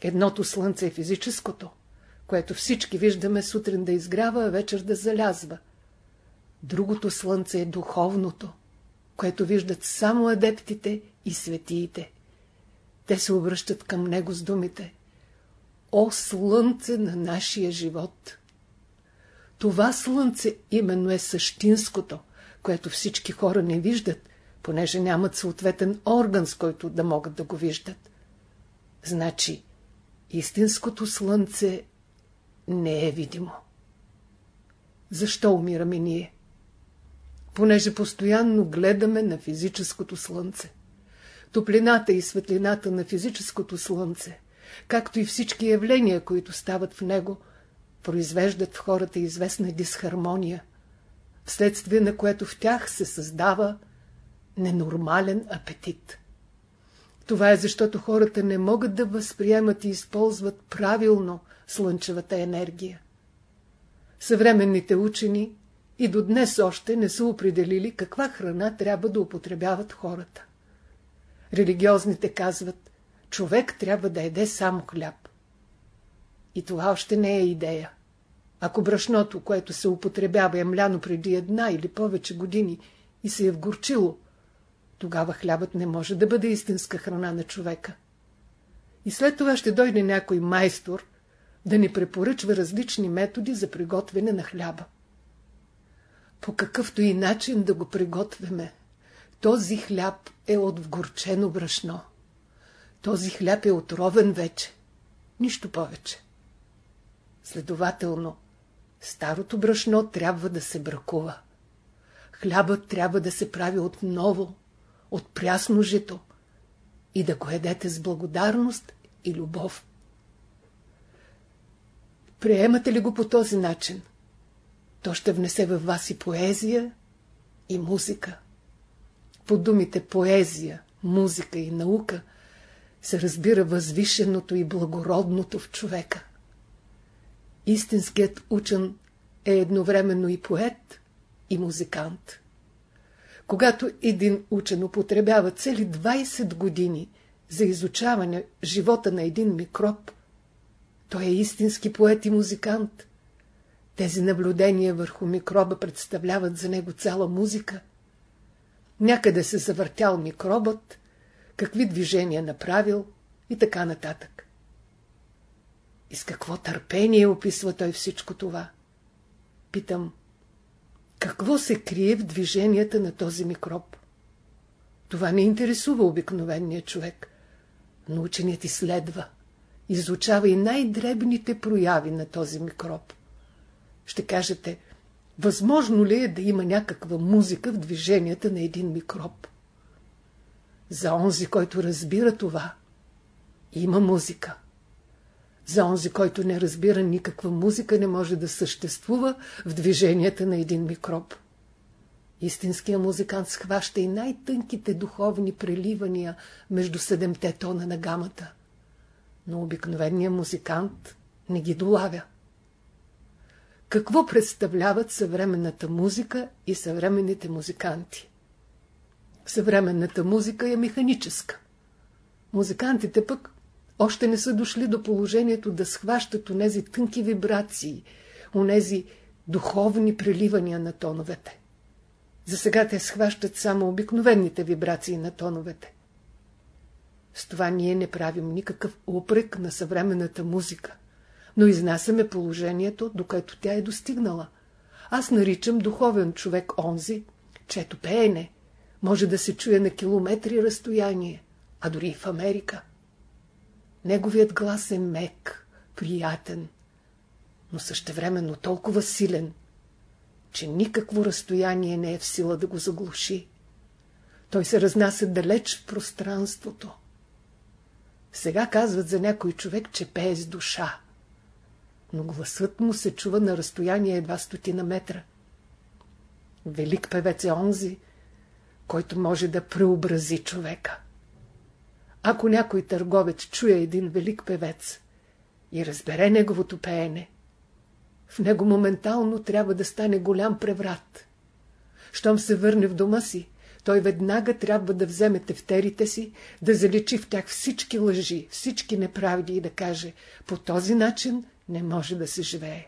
Едното слънце е физическото, което всички виждаме сутрин да изгрява, а вечер да залязва. Другото слънце е духовното, което виждат само адептите и светиите. Те се обръщат към него с думите О, слънце на нашия живот! Това слънце именно е същинското, което всички хора не виждат, понеже нямат съответен орган, с който да могат да го виждат. Значи, истинското слънце не е видимо. Защо умираме ние? Понеже постоянно гледаме на физическото слънце. Топлината и светлината на физическото слънце, както и всички явления, които стават в него, произвеждат в хората известна дисхармония, вследствие на което в тях се създава ненормален апетит. Това е защото хората не могат да възприемат и използват правилно слънчевата енергия. Съвременните учени и до днес още не са определили каква храна трябва да употребяват хората. Религиозните казват, човек трябва да еде само хляб. И това още не е идея. Ако брашното, което се употребява е мляно преди една или повече години и се е вгорчило, тогава хлябът не може да бъде истинска храна на човека. И след това ще дойде някой майстор да ни препоръчва различни методи за приготвяне на хляба. По какъвто и начин да го приготвяме, този хляб е от вгорчено брашно. Този хляб е отровен вече. Нищо повече. Следователно, старото брашно трябва да се бракува. Хлябът трябва да се прави отново, от прясно жито и да го едете с благодарност и любов. Приемате ли го по този начин? То ще внесе във вас и поезия, и музика. По думите поезия, музика и наука се разбира възвишеното и благородното в човека. Истинският учен е едновременно и поет, и музикант. Когато един учен употребява цели 20 години за изучаване живота на един микроб, той е истински поет и музикант. Тези наблюдения върху микроба представляват за него цяла музика. Някъде се завъртял микробът, какви движения направил и така нататък. И с какво търпение описва той всичко това? Питам, какво се крие в движенията на този микроб? Това не интересува обикновения човек, но ученият изследва, изучава и най-дребните прояви на този микроб. Ще кажете, възможно ли е да има някаква музика в движенията на един микроб? За онзи, който разбира това, Има музика. За онзи, който не разбира никаква музика, не може да съществува в движенията на един микроб. Истинският музикант схваща и най-тънките духовни преливания между седемте тона на гамата. Но обикновеният музикант не ги долавя. Какво представляват съвременната музика и съвременните музиканти? Съвременната музика е механическа. Музикантите пък още не са дошли до положението да схващат онези тънки вибрации, онези духовни преливания на тоновете. За сега те схващат само обикновените вибрации на тоновете. С това ние не правим никакъв упрек на съвременната музика, но изнасяме положението, до което тя е достигнала. Аз наричам духовен човек онзи, чето пеене може да се чуе на километри разстояние, а дори и в Америка. Неговият глас е мек, приятен, но същевременно толкова силен, че никакво разстояние не е в сила да го заглуши. Той се разнася далеч в пространството. Сега казват за някой човек, че пее с душа, но гласът му се чува на разстояние едва стотина метра. Велик певец е онзи, който може да преобрази човека. Ако някой търговец чуе един велик певец и разбере неговото пеене, в него моментално трябва да стане голям преврат. Щом се върне в дома си, той веднага трябва да вземе тефтерите си, да заличи в тях всички лъжи, всички неправди и да каже, по този начин не може да се живее.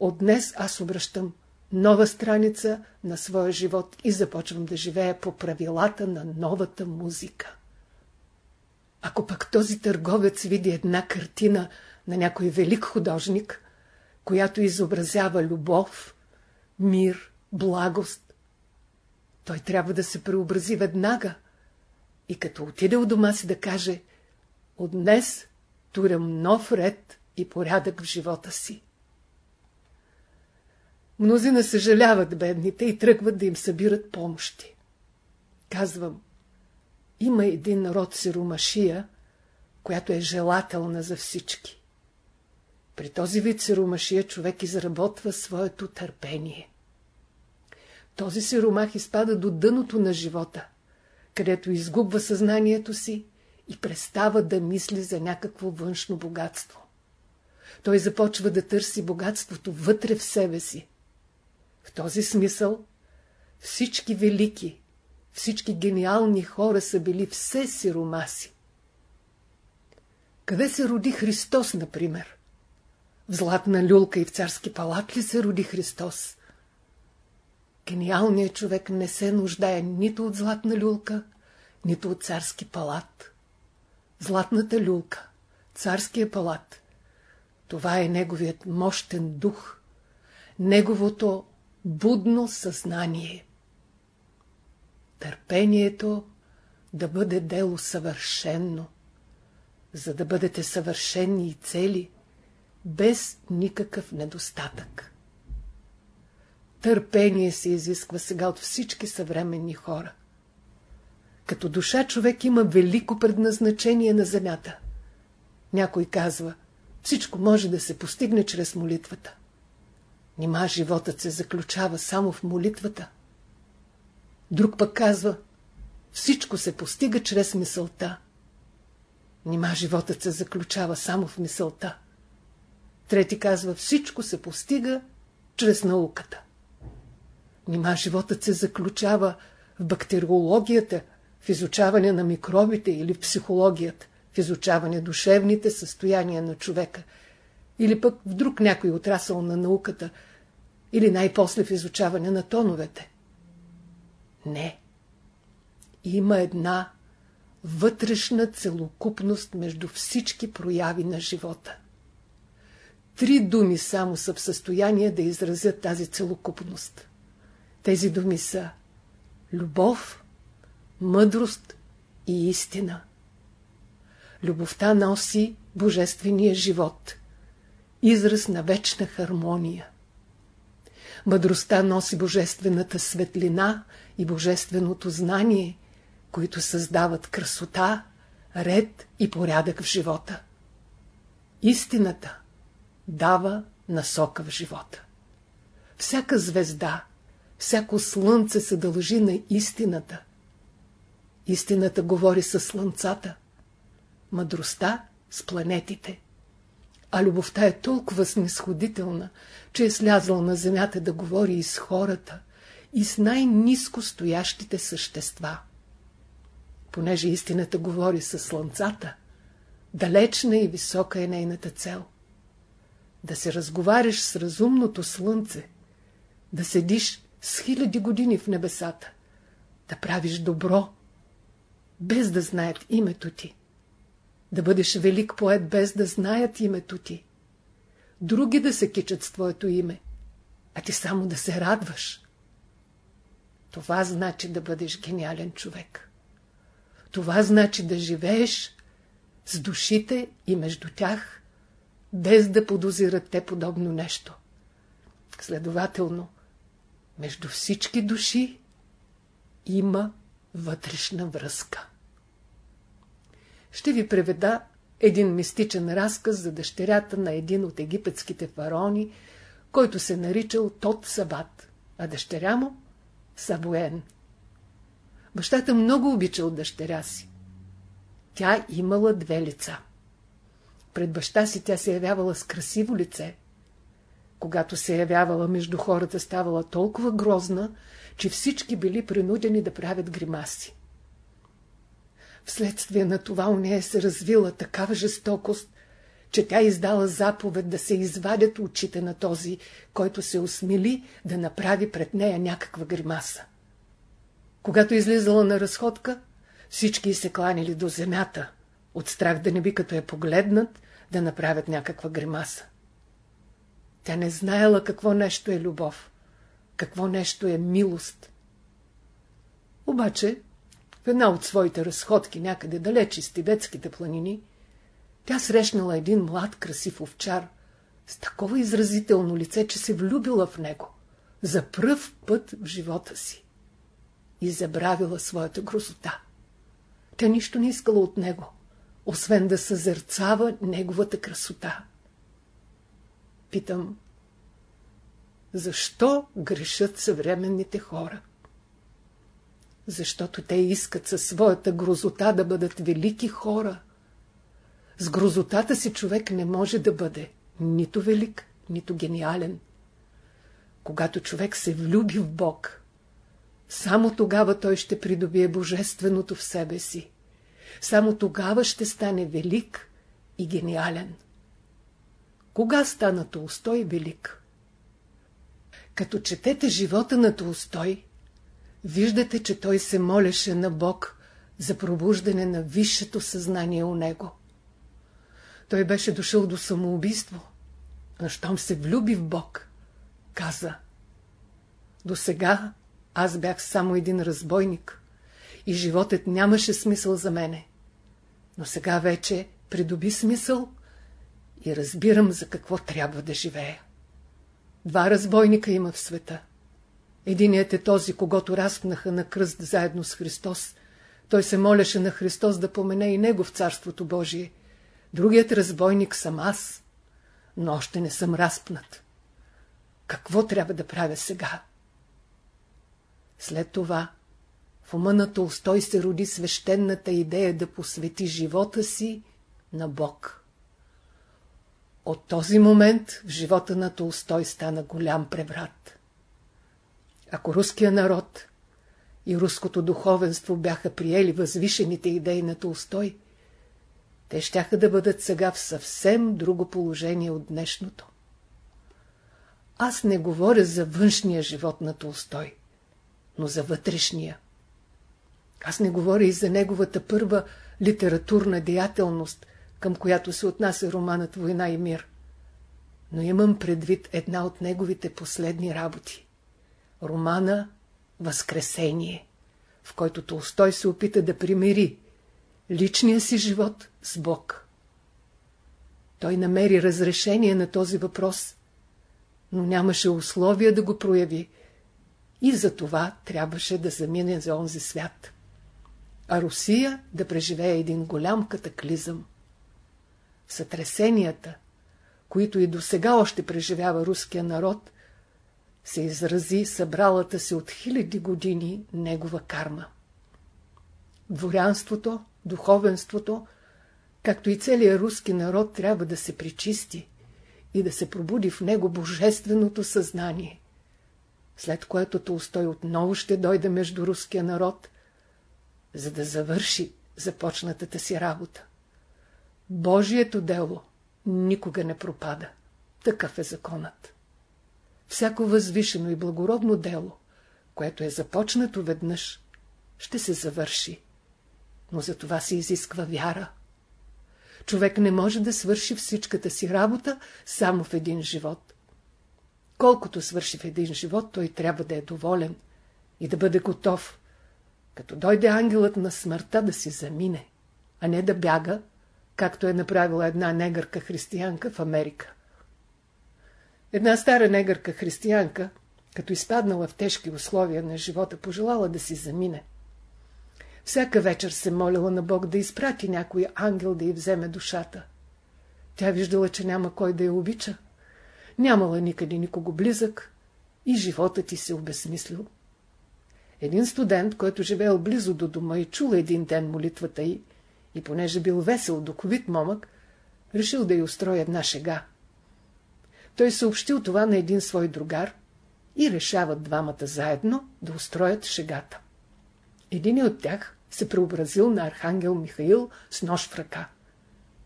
От днес аз обръщам нова страница на своя живот и започвам да живея по правилата на новата музика. Ако пък този търговец види една картина на някой велик художник, която изобразява любов, мир, благост, той трябва да се преобрази веднага и като отиде от дома си да каже от днес турям нов ред и порядък в живота си. Мнозина съжаляват бедните и тръгват да им събират помощи. Казвам, има един род сиромашия, която е желателна за всички. При този вид сиромашия човек изработва своето търпение. Този сиромах изпада до дъното на живота, където изгубва съзнанието си и престава да мисли за някакво външно богатство. Той започва да търси богатството вътре в себе си. В този смисъл всички велики, всички гениални хора са били все сиромаси. Къде се роди Христос, например? В златна люлка и в царски палат ли се роди Христос? Гениалният човек не се нуждае нито от златна люлка, нито от царски палат. Златната люлка, царския палат, това е неговият мощен дух, неговото будно съзнание. Търпението да бъде дело съвършенно, за да бъдете съвършени и цели, без никакъв недостатък. Търпение се изисква сега от всички съвременни хора. Като душа човек има велико предназначение на земята. Някой казва, всичко може да се постигне чрез молитвата. Нима животът се заключава само в молитвата. Друг пък казва, всичко се постига чрез мисълта. Нима животът се заключава само в мисълта. Трети казва, всичко се постига чрез науката. Нима животът се заключава в бактериологията, в изучаване на микробите или в психологията, в изучаване душевните състояния на човека – или пък в друг някой отрасъл на науката, или най-после в изучаване на тоновете. Не. Има една вътрешна целокупност между всички прояви на живота. Три думи само са в състояние да изразят тази целокупност. Тези думи са любов, мъдрост и истина. Любовта носи божествения живот – израз на вечна хармония. Мъдростта носи божествената светлина и божественото знание, които създават красота, ред и порядък в живота. Истината дава насока в живота. Всяка звезда, всяко слънце се дължи на истината. Истината говори с слънцата, мъдростта с планетите. А любовта е толкова снисходителна, че е слязла на земята да говори и с хората, и с най-низко стоящите същества. Понеже истината говори с слънцата, далечна и висока е нейната цел. Да се разговаряш с разумното слънце, да седиш с хиляди години в небесата, да правиш добро, без да знаят името ти, да бъдеш велик поет, без да знаят името ти, други да се кичат с твоето име, а ти само да се радваш. Това значи да бъдеш гениален човек. Това значи да живееш с душите и между тях, без да подозират те подобно нещо. Следователно, между всички души има вътрешна връзка. Ще ви преведа един мистичен разказ за дъщерята на един от египетските фараони, който се наричал Тот Сабат, а дъщеря му – Сабуен. Бащата много обичал дъщеря си. Тя имала две лица. Пред баща си тя се явявала с красиво лице. Когато се явявала между хората, ставала толкова грозна, че всички били принудени да правят гримаси. Вследствие на това у нея се развила такава жестокост, че тя издала заповед да се извадят очите на този, който се осмели да направи пред нея някаква гримаса. Когато излизала на разходка, всички се кланили до земята, от страх да не би като я погледнат, да направят някаква гримаса. Тя не знаела какво нещо е любов, какво нещо е милост. Обаче, в една от своите разходки някъде далеч из тибетските планини, тя срещнала един млад красив овчар с такова изразително лице, че се влюбила в него за пръв път в живота си и забравила своята грозота. Тя нищо не искала от него, освен да съзерцава неговата красота. Питам, защо грешат съвременните хора? Защото те искат със своята грозота да бъдат велики хора. С грозотата си човек не може да бъде нито велик, нито гениален. Когато човек се влюби в Бог, само тогава той ще придобие божественото в себе си. Само тогава ще стане велик и гениален. Кога стана Толстой велик? Като четете живота на Толстой, виждате, че той се молеше на Бог за пробуждане на висшето съзнание у него. Той беше дошъл до самоубийство, но щом се влюби в Бог, каза До сега аз бях само един разбойник и животът нямаше смисъл за мене. Но сега вече придоби смисъл и разбирам за какво трябва да живея. Два разбойника има в света. Единият е този, когато разпнаха на кръст заедно с Христос. Той се молеше на Христос да помене и него в Царството Божие. Другият разбойник съм аз, но още не съм разпнат. Какво трябва да правя сега? След това в ума на Толстой се роди свещената идея да посвети живота си на Бог. От този момент в живота на Толстой стана голям преврат. Ако руския народ и руското духовенство бяха приели възвишените идеи на Толстой, те щяха да бъдат сега в съвсем друго положение от днешното. Аз не говоря за външния живот на Толстой, но за вътрешния. Аз не говоря и за неговата първа литературна деятелност, към която се отнася романът «Война и мир». Но имам предвид една от неговите последни работи. Романа «Възкресение», в който Толстой се опита да примири личния си живот с Бог. Той намери разрешение на този въпрос, но нямаше условия да го прояви и за това трябваше да замине за онзи свят. а Русия да преживее един голям катаклизъм. Сътресенията, които и до сега още преживява руския народ, се изрази събралата се от хиляди години негова карма. Дворянството, духовенството, както и целият руски народ трябва да се причисти и да се пробуди в него божественото съзнание, след което Толстой отново ще дойде между руския народ, за да завърши започнатата си работа. Божието дело никога не пропада. Такъв е законът. Всяко възвишено и благородно дело, което е започнато веднъж, ще се завърши. Но за това се изисква вяра. Човек не може да свърши всичката си работа само в един живот. Колкото свърши в един живот, той трябва да е доволен и да бъде готов, като дойде ангелът на смъртта да си замине, а не да бяга, както е направила една негърка християнка в Америка. Една стара негърка християнка, като изпаднала в тежки условия на живота, пожелала да си замине. Всяка вечер се молила на Бог да изпрати някой ангел да й вземе душата. Тя виждала, че няма кой да я обича. Нямала никъде никого близък и животът ти се обезмислил. Един студент, който живеел близо до дома и чул един ден молитвата й, и понеже бил весел, духовит момък, решил да й устрои една шега. Той съобщил това на един свой другар и решават двамата заедно да устроят шегата. Един от тях се преобразил на архангел Михаил с нож в ръка,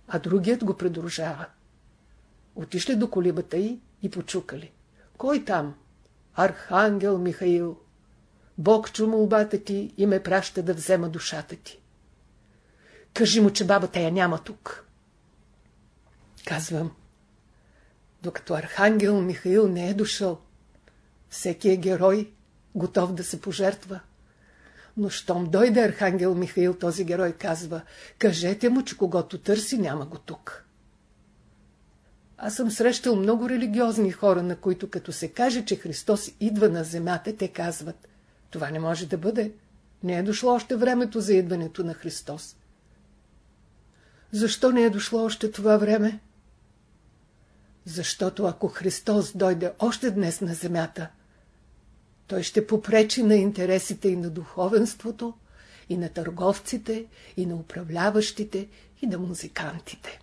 а другият го придружава. Отишли до колибата й и почукали. Кой там? Архангел Михаил. Бог чу молбата ти и ме праща да взема душата ти. Кажи му, че бабата я няма тук. Казвам, докато архангел Михаил не е дошъл, всеки е герой, готов да се пожертва. Но щом дойде архангел Михаил, този герой казва, кажете му, че когато търси, няма го тук. Аз съм срещал много религиозни хора, на които като се каже, че Христос идва на земята, те казват, това не може да бъде. Не е дошло още времето за идването на Христос. Защо не е дошло още това време? Защото ако Христос дойде още днес на земята, той ще попречи на интересите и на духовенството, и на търговците, и на управляващите, и на музикантите.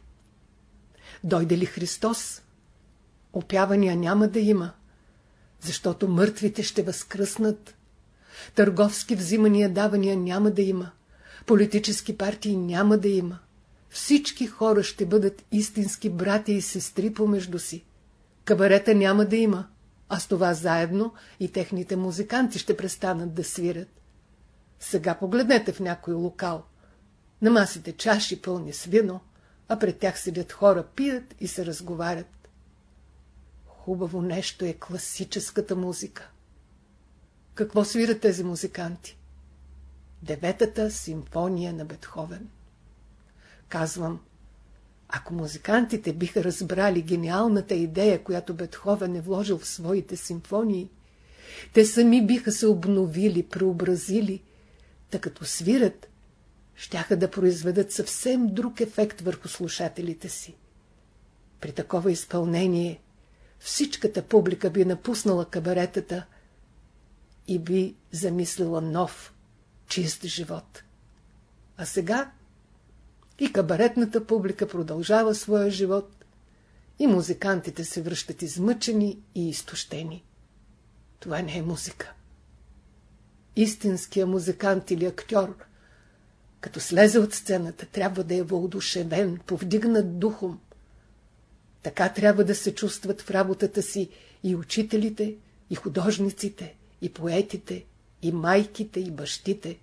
Дойде ли Христос, опявания няма да има, защото мъртвите ще възкръснат, търговски взимания давания няма да има, политически партии няма да има, всички хора ще бъдат истински братя и сестри помежду си. Кабарета няма да има, а с това заедно и техните музиканти ще престанат да свирят. Сега погледнете в някой локал. На масите чаши пълни с вино, а пред тях седят хора, пият и се разговарят. Хубаво нещо е класическата музика. Какво свират тези музиканти? Деветата симфония на Бетховен. Казвам, ако музикантите биха разбрали гениалната идея, която Бетховен е вложил в своите симфонии, те сами биха се обновили, преобразили, тъй като свират, щяха да произведат съвсем друг ефект върху слушателите си. При такова изпълнение всичката публика би напуснала кабаретата и би замислила нов, чист живот. А сега и кабаретната публика продължава своя живот, и музикантите се връщат измъчени и изтощени. Това не е музика. Истинския музикант или актьор, като слезе от сцената, трябва да е въодушевен, повдигнат духом. Така трябва да се чувстват в работата си и учителите, и художниците, и поетите, и майките, и бащите.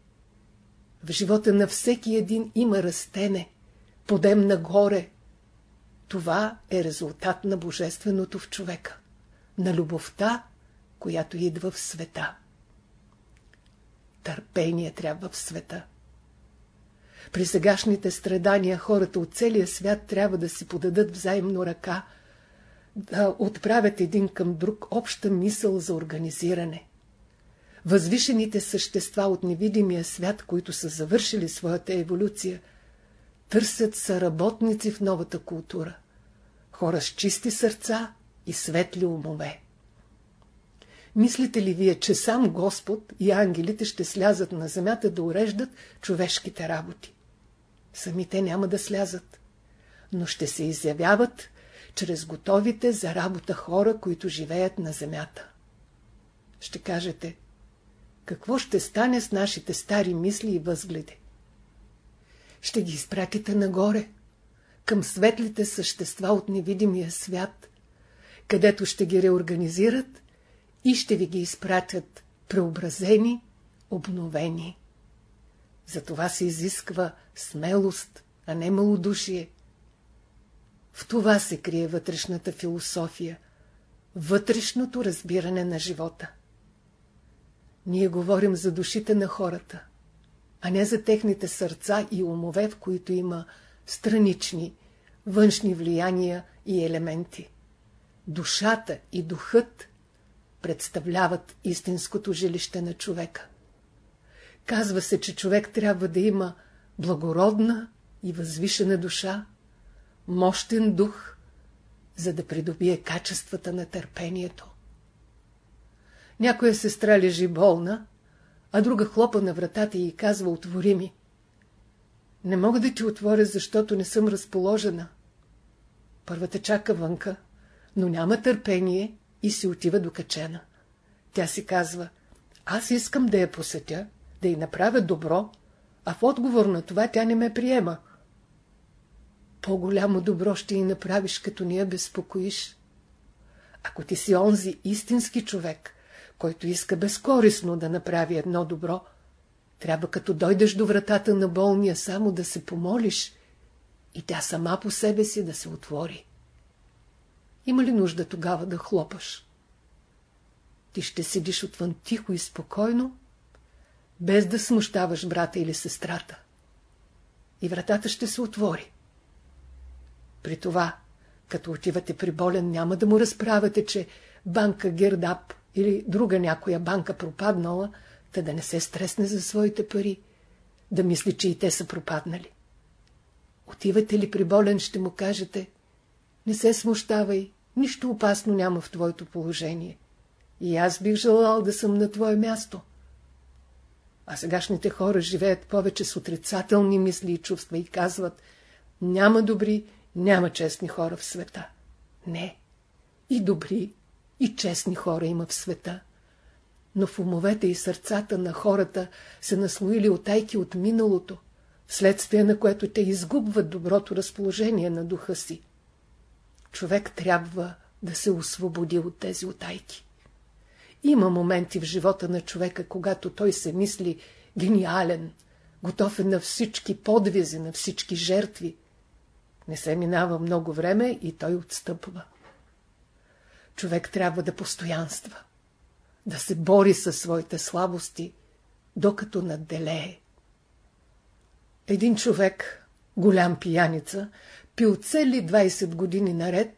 В живота на всеки един има растене, подем нагоре. Това е резултат на божественото в човека, на любовта, която идва в света. Търпение трябва в света. При сегашните страдания хората от целия свят трябва да си подадат взаимно ръка, да отправят един към друг обща мисъл за организиране. Възвишените същества от невидимия свят, които са завършили своята еволюция, търсят съработници в новата култура. Хора с чисти сърца и светли умове. Мислите ли вие, че сам Господ и ангелите ще слязат на земята да уреждат човешките работи? Самите няма да слязат, но ще се изявяват чрез готовите за работа хора, които живеят на земята. Ще кажете, какво ще стане с нашите стари мисли и възгледи? Ще ги изпратите нагоре, към светлите същества от невидимия свят, където ще ги реорганизират и ще ви ги изпратят преобразени, обновени. За това се изисква смелост, а не малодушие. В това се крие вътрешната философия, вътрешното разбиране на живота. Ние говорим за душите на хората, а не за техните сърца и умове, в които има странични, външни влияния и елементи. Душата и духът представляват истинското жилище на човека. Казва се, че човек трябва да има благородна и възвишена душа, мощен дух, за да придобие качествата на търпението. Някоя сестра лежи болна, а друга хлопа на вратата и казва «Отвори ми». Не мога да ти отворя, защото не съм разположена. Първата чака вънка, но няма търпение и си отива докачена. Тя си казва, аз искам да я посетя, да й направя добро, а в отговор на това тя не ме приема. По-голямо добро ще й направиш, като ни я безпокоиш. Ако ти си онзи истински човек, който иска безкорисно да направи едно добро, трябва като дойдеш до вратата на болния само да се помолиш и тя сама по себе си да се отвори. Има ли нужда тогава да хлопаш? Ти ще седиш отвън тихо и спокойно, без да смущаваш брата или сестрата. И вратата ще се отвори. При това, като отивате при болен, няма да му разправяте, че банка Гердап или друга някоя банка пропаднала, та да не се стресне за своите пари, да мисли, че и те са пропаднали. Отивате ли при болен, ще му кажете, не се смущавай, нищо опасно няма в твоето положение. И аз бих желал да съм на твое място. А сегашните хора живеят повече с отрицателни мисли и чувства и казват, няма добри, няма честни хора в света. Не, и добри, и честни хора има в света. Но в умовете и сърцата на хората се наслоили отайки от миналото, вследствие на което те изгубват доброто разположение на духа си. Човек трябва да се освободи от тези отайки. Има моменти в живота на човека, когато той се мисли гениален, готов е на всички подвизи, на всички жертви. Не се минава много време и той отстъпва. Човек трябва да постоянства, да се бори със своите слабости, докато надделее. Един човек, голям пияница, пил цели 20 години наред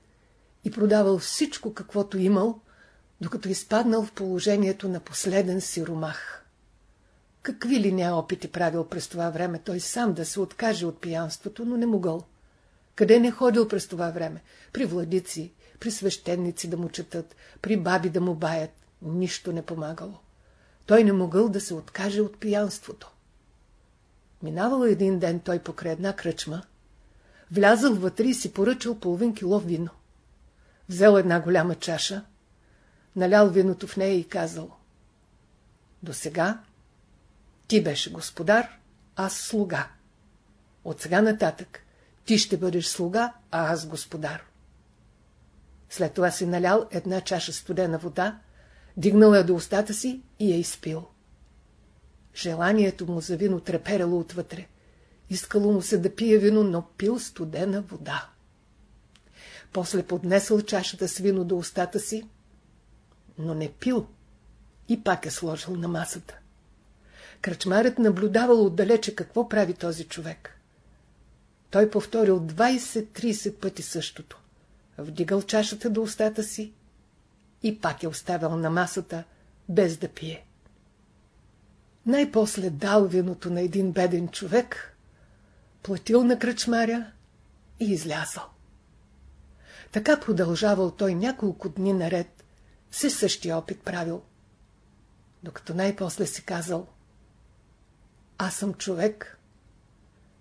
и продавал всичко, каквото имал, докато изпаднал в положението на последен сиромах. Какви ли не опити правил през това време той сам да се откаже от пиянството, но не могъл. Къде не ходил през това време? При владици, при свещеници да му четат, при баби да му баят. Нищо не помагало. Той не могъл да се откаже от пиянството. Минавал един ден той покрай една кръчма, влязъл вътре и си поръчал половин кило вино. Взел една голяма чаша, налял виното в нея и казал До сега ти беше господар, аз слуга. От сега нататък ти ще бъдеш слуга, а аз господар. След това си налял една чаша студена вода, дигнал я до устата си и я изпил. Желанието му за вино треперело отвътре. Искало му се да пие вино, но пил студена вода. После поднесъл чашата с вино до устата си, но не пил и пак е сложил на масата. Кръчмарят наблюдавал отдалече какво прави този човек. Той повторил 20-30 пъти същото. Вдигал чашата до устата си и пак е оставил на масата, без да пие. Най-после дал виното на един беден човек, платил на кръчмаря и излязъл. Така продължавал той няколко дни наред, все същия опит правил. Докато най-после си казал, аз съм човек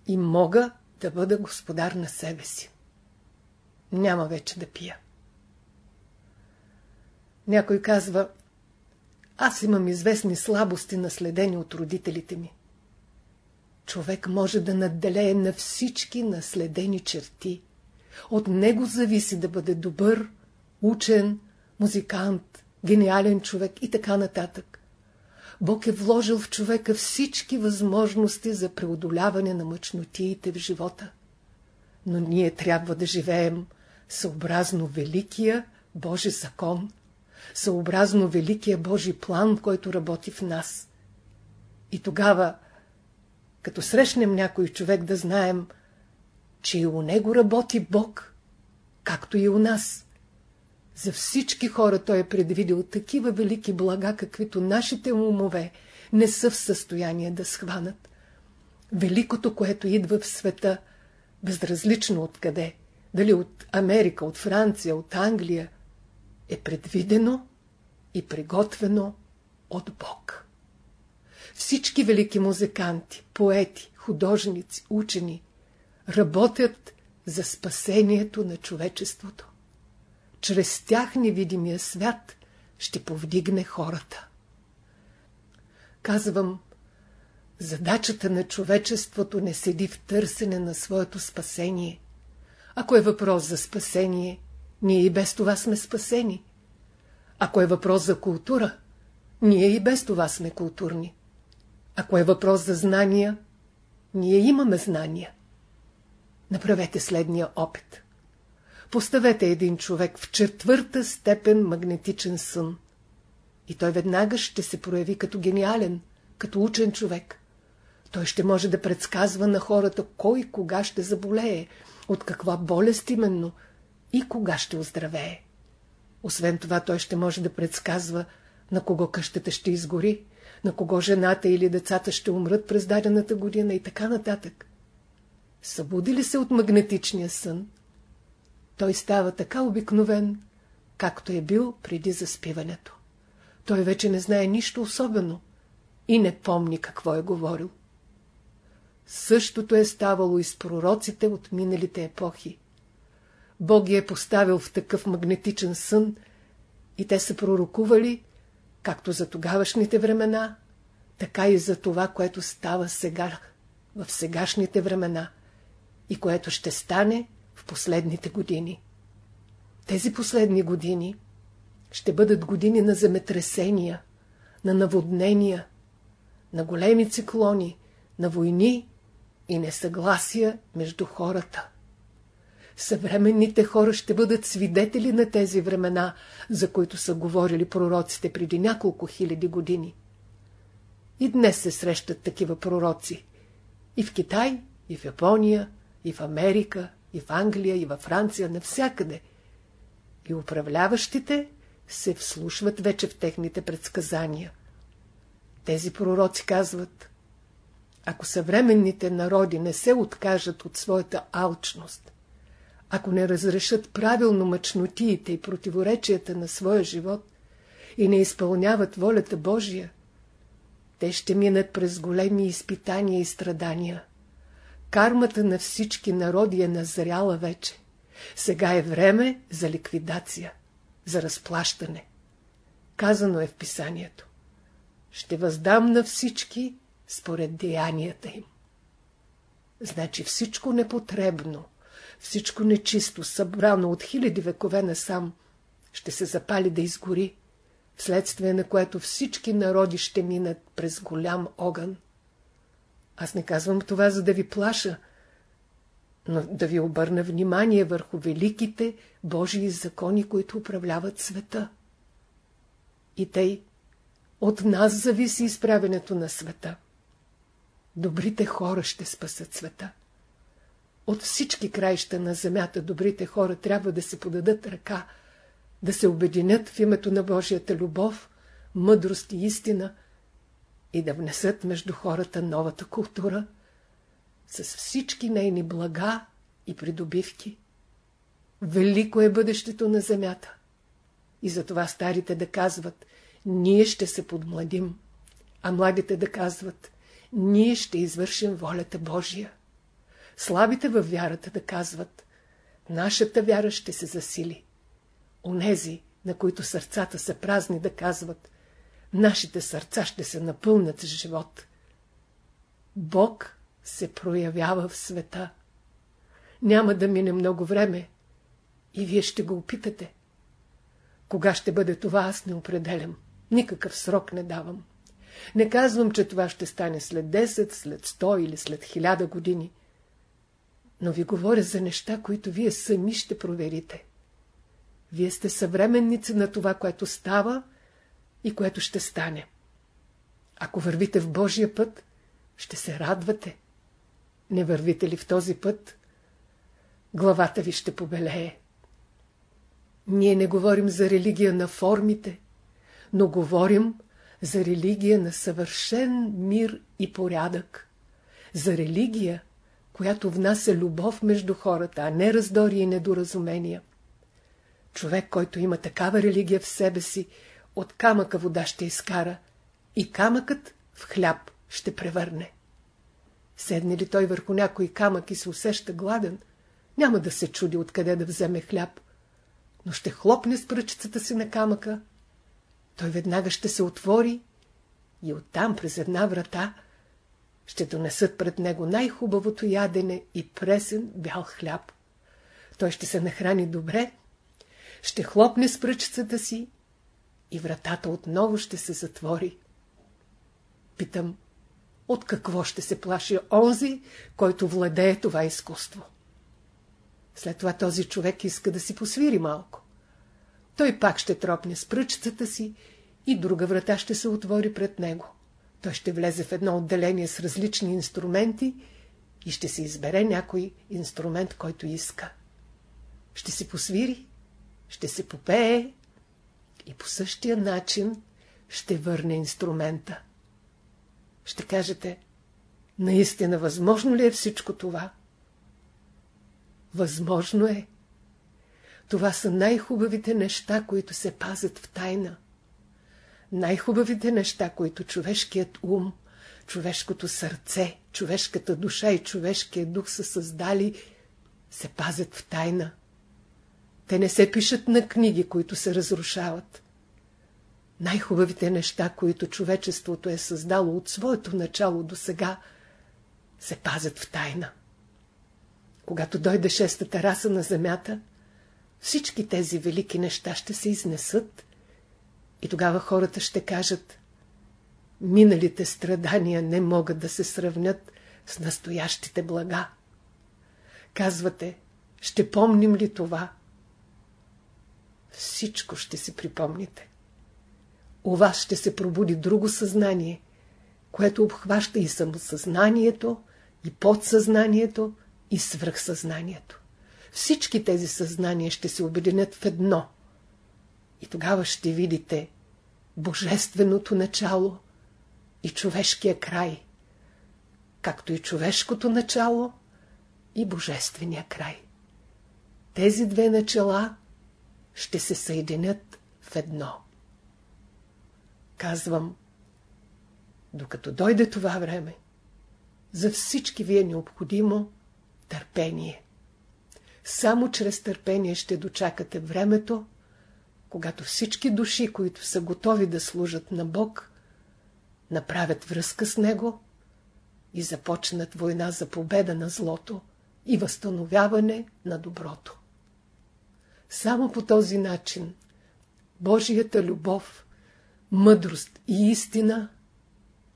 и мога да бъда господар на себе си. Няма вече да пия. Някой казва, аз имам известни слабости, наследени от родителите ми. Човек може да надделее на всички наследени черти. От него зависи да бъде добър, учен, музикант, гениален човек и така нататък. Бог е вложил в човека всички възможности за преодоляване на мъчнотиите в живота. Но ние трябва да живеем съобразно великия Божи закон, съобразно великия Божи план, който работи в нас. И тогава, като срещнем някой човек, да знаем, че и у него работи Бог, както и у нас. За всички хора той е предвидил такива велики блага, каквито нашите умове не са в състояние да схванат. Великото, което идва в света, безразлично от къде, дали от Америка, от Франция, от Англия, е предвидено и приготвено от Бог. Всички велики музиканти, поети, художници, учени работят за спасението на човечеството. Чрез тях невидимия свят ще повдигне хората. Казвам, задачата на човечеството не седи в търсене на своето спасение. Ако е въпрос за спасение, ние и без това сме спасени. Ако е въпрос за култура, ние и без това сме културни. Ако е въпрос за знания, ние имаме знания. Направете следния опит. Поставете един човек в четвърта степен магнетичен сън. И той веднага ще се прояви като гениален, като учен човек. Той ще може да предсказва на хората кой кога ще заболее, от каква болест именно и кога ще оздравее. Освен това, той ще може да предсказва на кого къщата ще изгори, на кого жената или децата ще умрат през дадената година и така нататък. Събуди ли се от магнетичния сън, той става така обикновен, както е бил преди заспиването. Той вече не знае нищо особено и не помни какво е говорил. Същото е ставало и с пророците от миналите епохи. Бог ги е поставил в такъв магнетичен сън и те са пророкували, както за тогавашните времена, така и за това, което става сега, в сегашните времена и което ще стане в последните години. Тези последни години ще бъдат години на земетресения, на наводнения, на големи циклони, на войни и несъгласия между хората. Съвременните хора ще бъдат свидетели на тези времена, за които са говорили пророците преди няколко хиляди години. И днес се срещат такива пророци. И в Китай, и в Япония, и в Америка, и в Англия, и във Франция, навсякъде. И управляващите се вслушват вече в техните предсказания. Тези пророци казват, ако съвременните народи не се откажат от своята алчност, ако не разрешат правилно мъчнотиите и противоречията на своя живот и не изпълняват волята Божия, те ще минат през големи изпитания и страдания. Кармата на всички народи е назряла вече. Сега е време за ликвидация, за разплащане. Казано е в писанието. Ще въздам на всички според деянията им. Значи всичко непотребно, всичко нечисто, събрано от хиляди векове насам, ще се запали да изгори, вследствие на което всички народи ще минат през голям огън. Аз не казвам това, за да ви плаша, но да ви обърна внимание върху великите Божии закони, които управляват света. И тъй, от нас зависи изправенето на света. Добрите хора ще спасат света. От всички краища на земята добрите хора трябва да се подадат ръка, да се обединят в името на Божията любов, мъдрост и истина и да внесат между хората новата култура с всички нейни блага и придобивки. Велико е бъдещето на земята. И затова старите да казват, ние ще се подмладим, а младите да казват, ние ще извършим волята Божия. Слабите във вярата да казват, нашата вяра ще се засили. Онези, на които сърцата са празни, да казват, нашите сърца ще се напълнят с живот. Бог се проявява в света. Няма да мине много време и вие ще го опитате. Кога ще бъде това, аз не определям. Никакъв срок не давам. Не казвам, че това ще стане след 10, след 100 или след 1000 години. Но ви говоря за неща, които вие сами ще проверите. Вие сте съвременници на това, което става и което ще стане. Ако вървите в Божия път, ще се радвате. Не вървите ли в този път, главата ви ще побелее. Ние не говорим за религия на формите, но говорим за религия на съвършен мир и порядък. За религия, която внася любов между хората, а не раздори и недоразумения. Човек, който има такава религия в себе си, от камъка вода ще изкара и камъкът в хляб ще превърне. Седне ли той върху някой камък и се усеща гладен, няма да се чуди откъде да вземе хляб, но ще хлопне с пръчицата си на камъка. Той веднага ще се отвори и оттам през една врата ще донесат пред него най-хубавото ядене и пресен бял хляб. Той ще се нахрани добре, ще хлопне с пръчицата си и вратата отново ще се затвори. Питам, от какво ще се плаши онзи, който владее това изкуство? След това този човек иска да си посвири малко. Той пак ще тропне с пръчцата си и друга врата ще се отвори пред него. Той ще влезе в едно отделение с различни инструменти и ще се избере някой инструмент, който иска. Ще си посвири, ще се попее и по същия начин ще върне инструмента. Ще кажете, наистина възможно ли е всичко това? Възможно е. Това са най-хубавите неща, които се пазят в тайна. Най-хубавите неща, които човешкият ум, човешкото сърце, човешката душа и човешкият дух са създали, се пазят в тайна. Те не се пишат на книги, които се разрушават. Най-хубавите неща, които човечеството е създало от своето начало до сега, се пазят в тайна. Когато дойде шестата раса на земята, всички тези велики неща ще се изнесат и тогава хората ще кажат миналите страдания не могат да се сравнят с настоящите блага. Казвате, ще помним ли това? Всичко ще си припомните. У вас ще се пробуди друго съзнание, което обхваща и самосъзнанието, и подсъзнанието, и свръхсъзнанието. Всички тези съзнания ще се обединят в едно. И тогава ще видите божественото начало и човешкия край, както и човешкото начало и божествения край. Тези две начала ще се съединят в едно. Казвам, докато дойде това време, за всички ви е необходимо търпение. Само чрез търпение ще дочакате времето, когато всички души, които са готови да служат на Бог, направят връзка с Него и започнат война за победа на злото и възстановяване на доброто. Само по този начин Божията любов, мъдрост и истина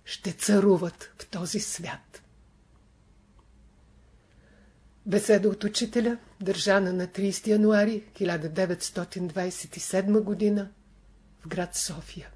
ще царуват в този свят. Беседа от учителя, държана на 30 януари 1927 г. в град София.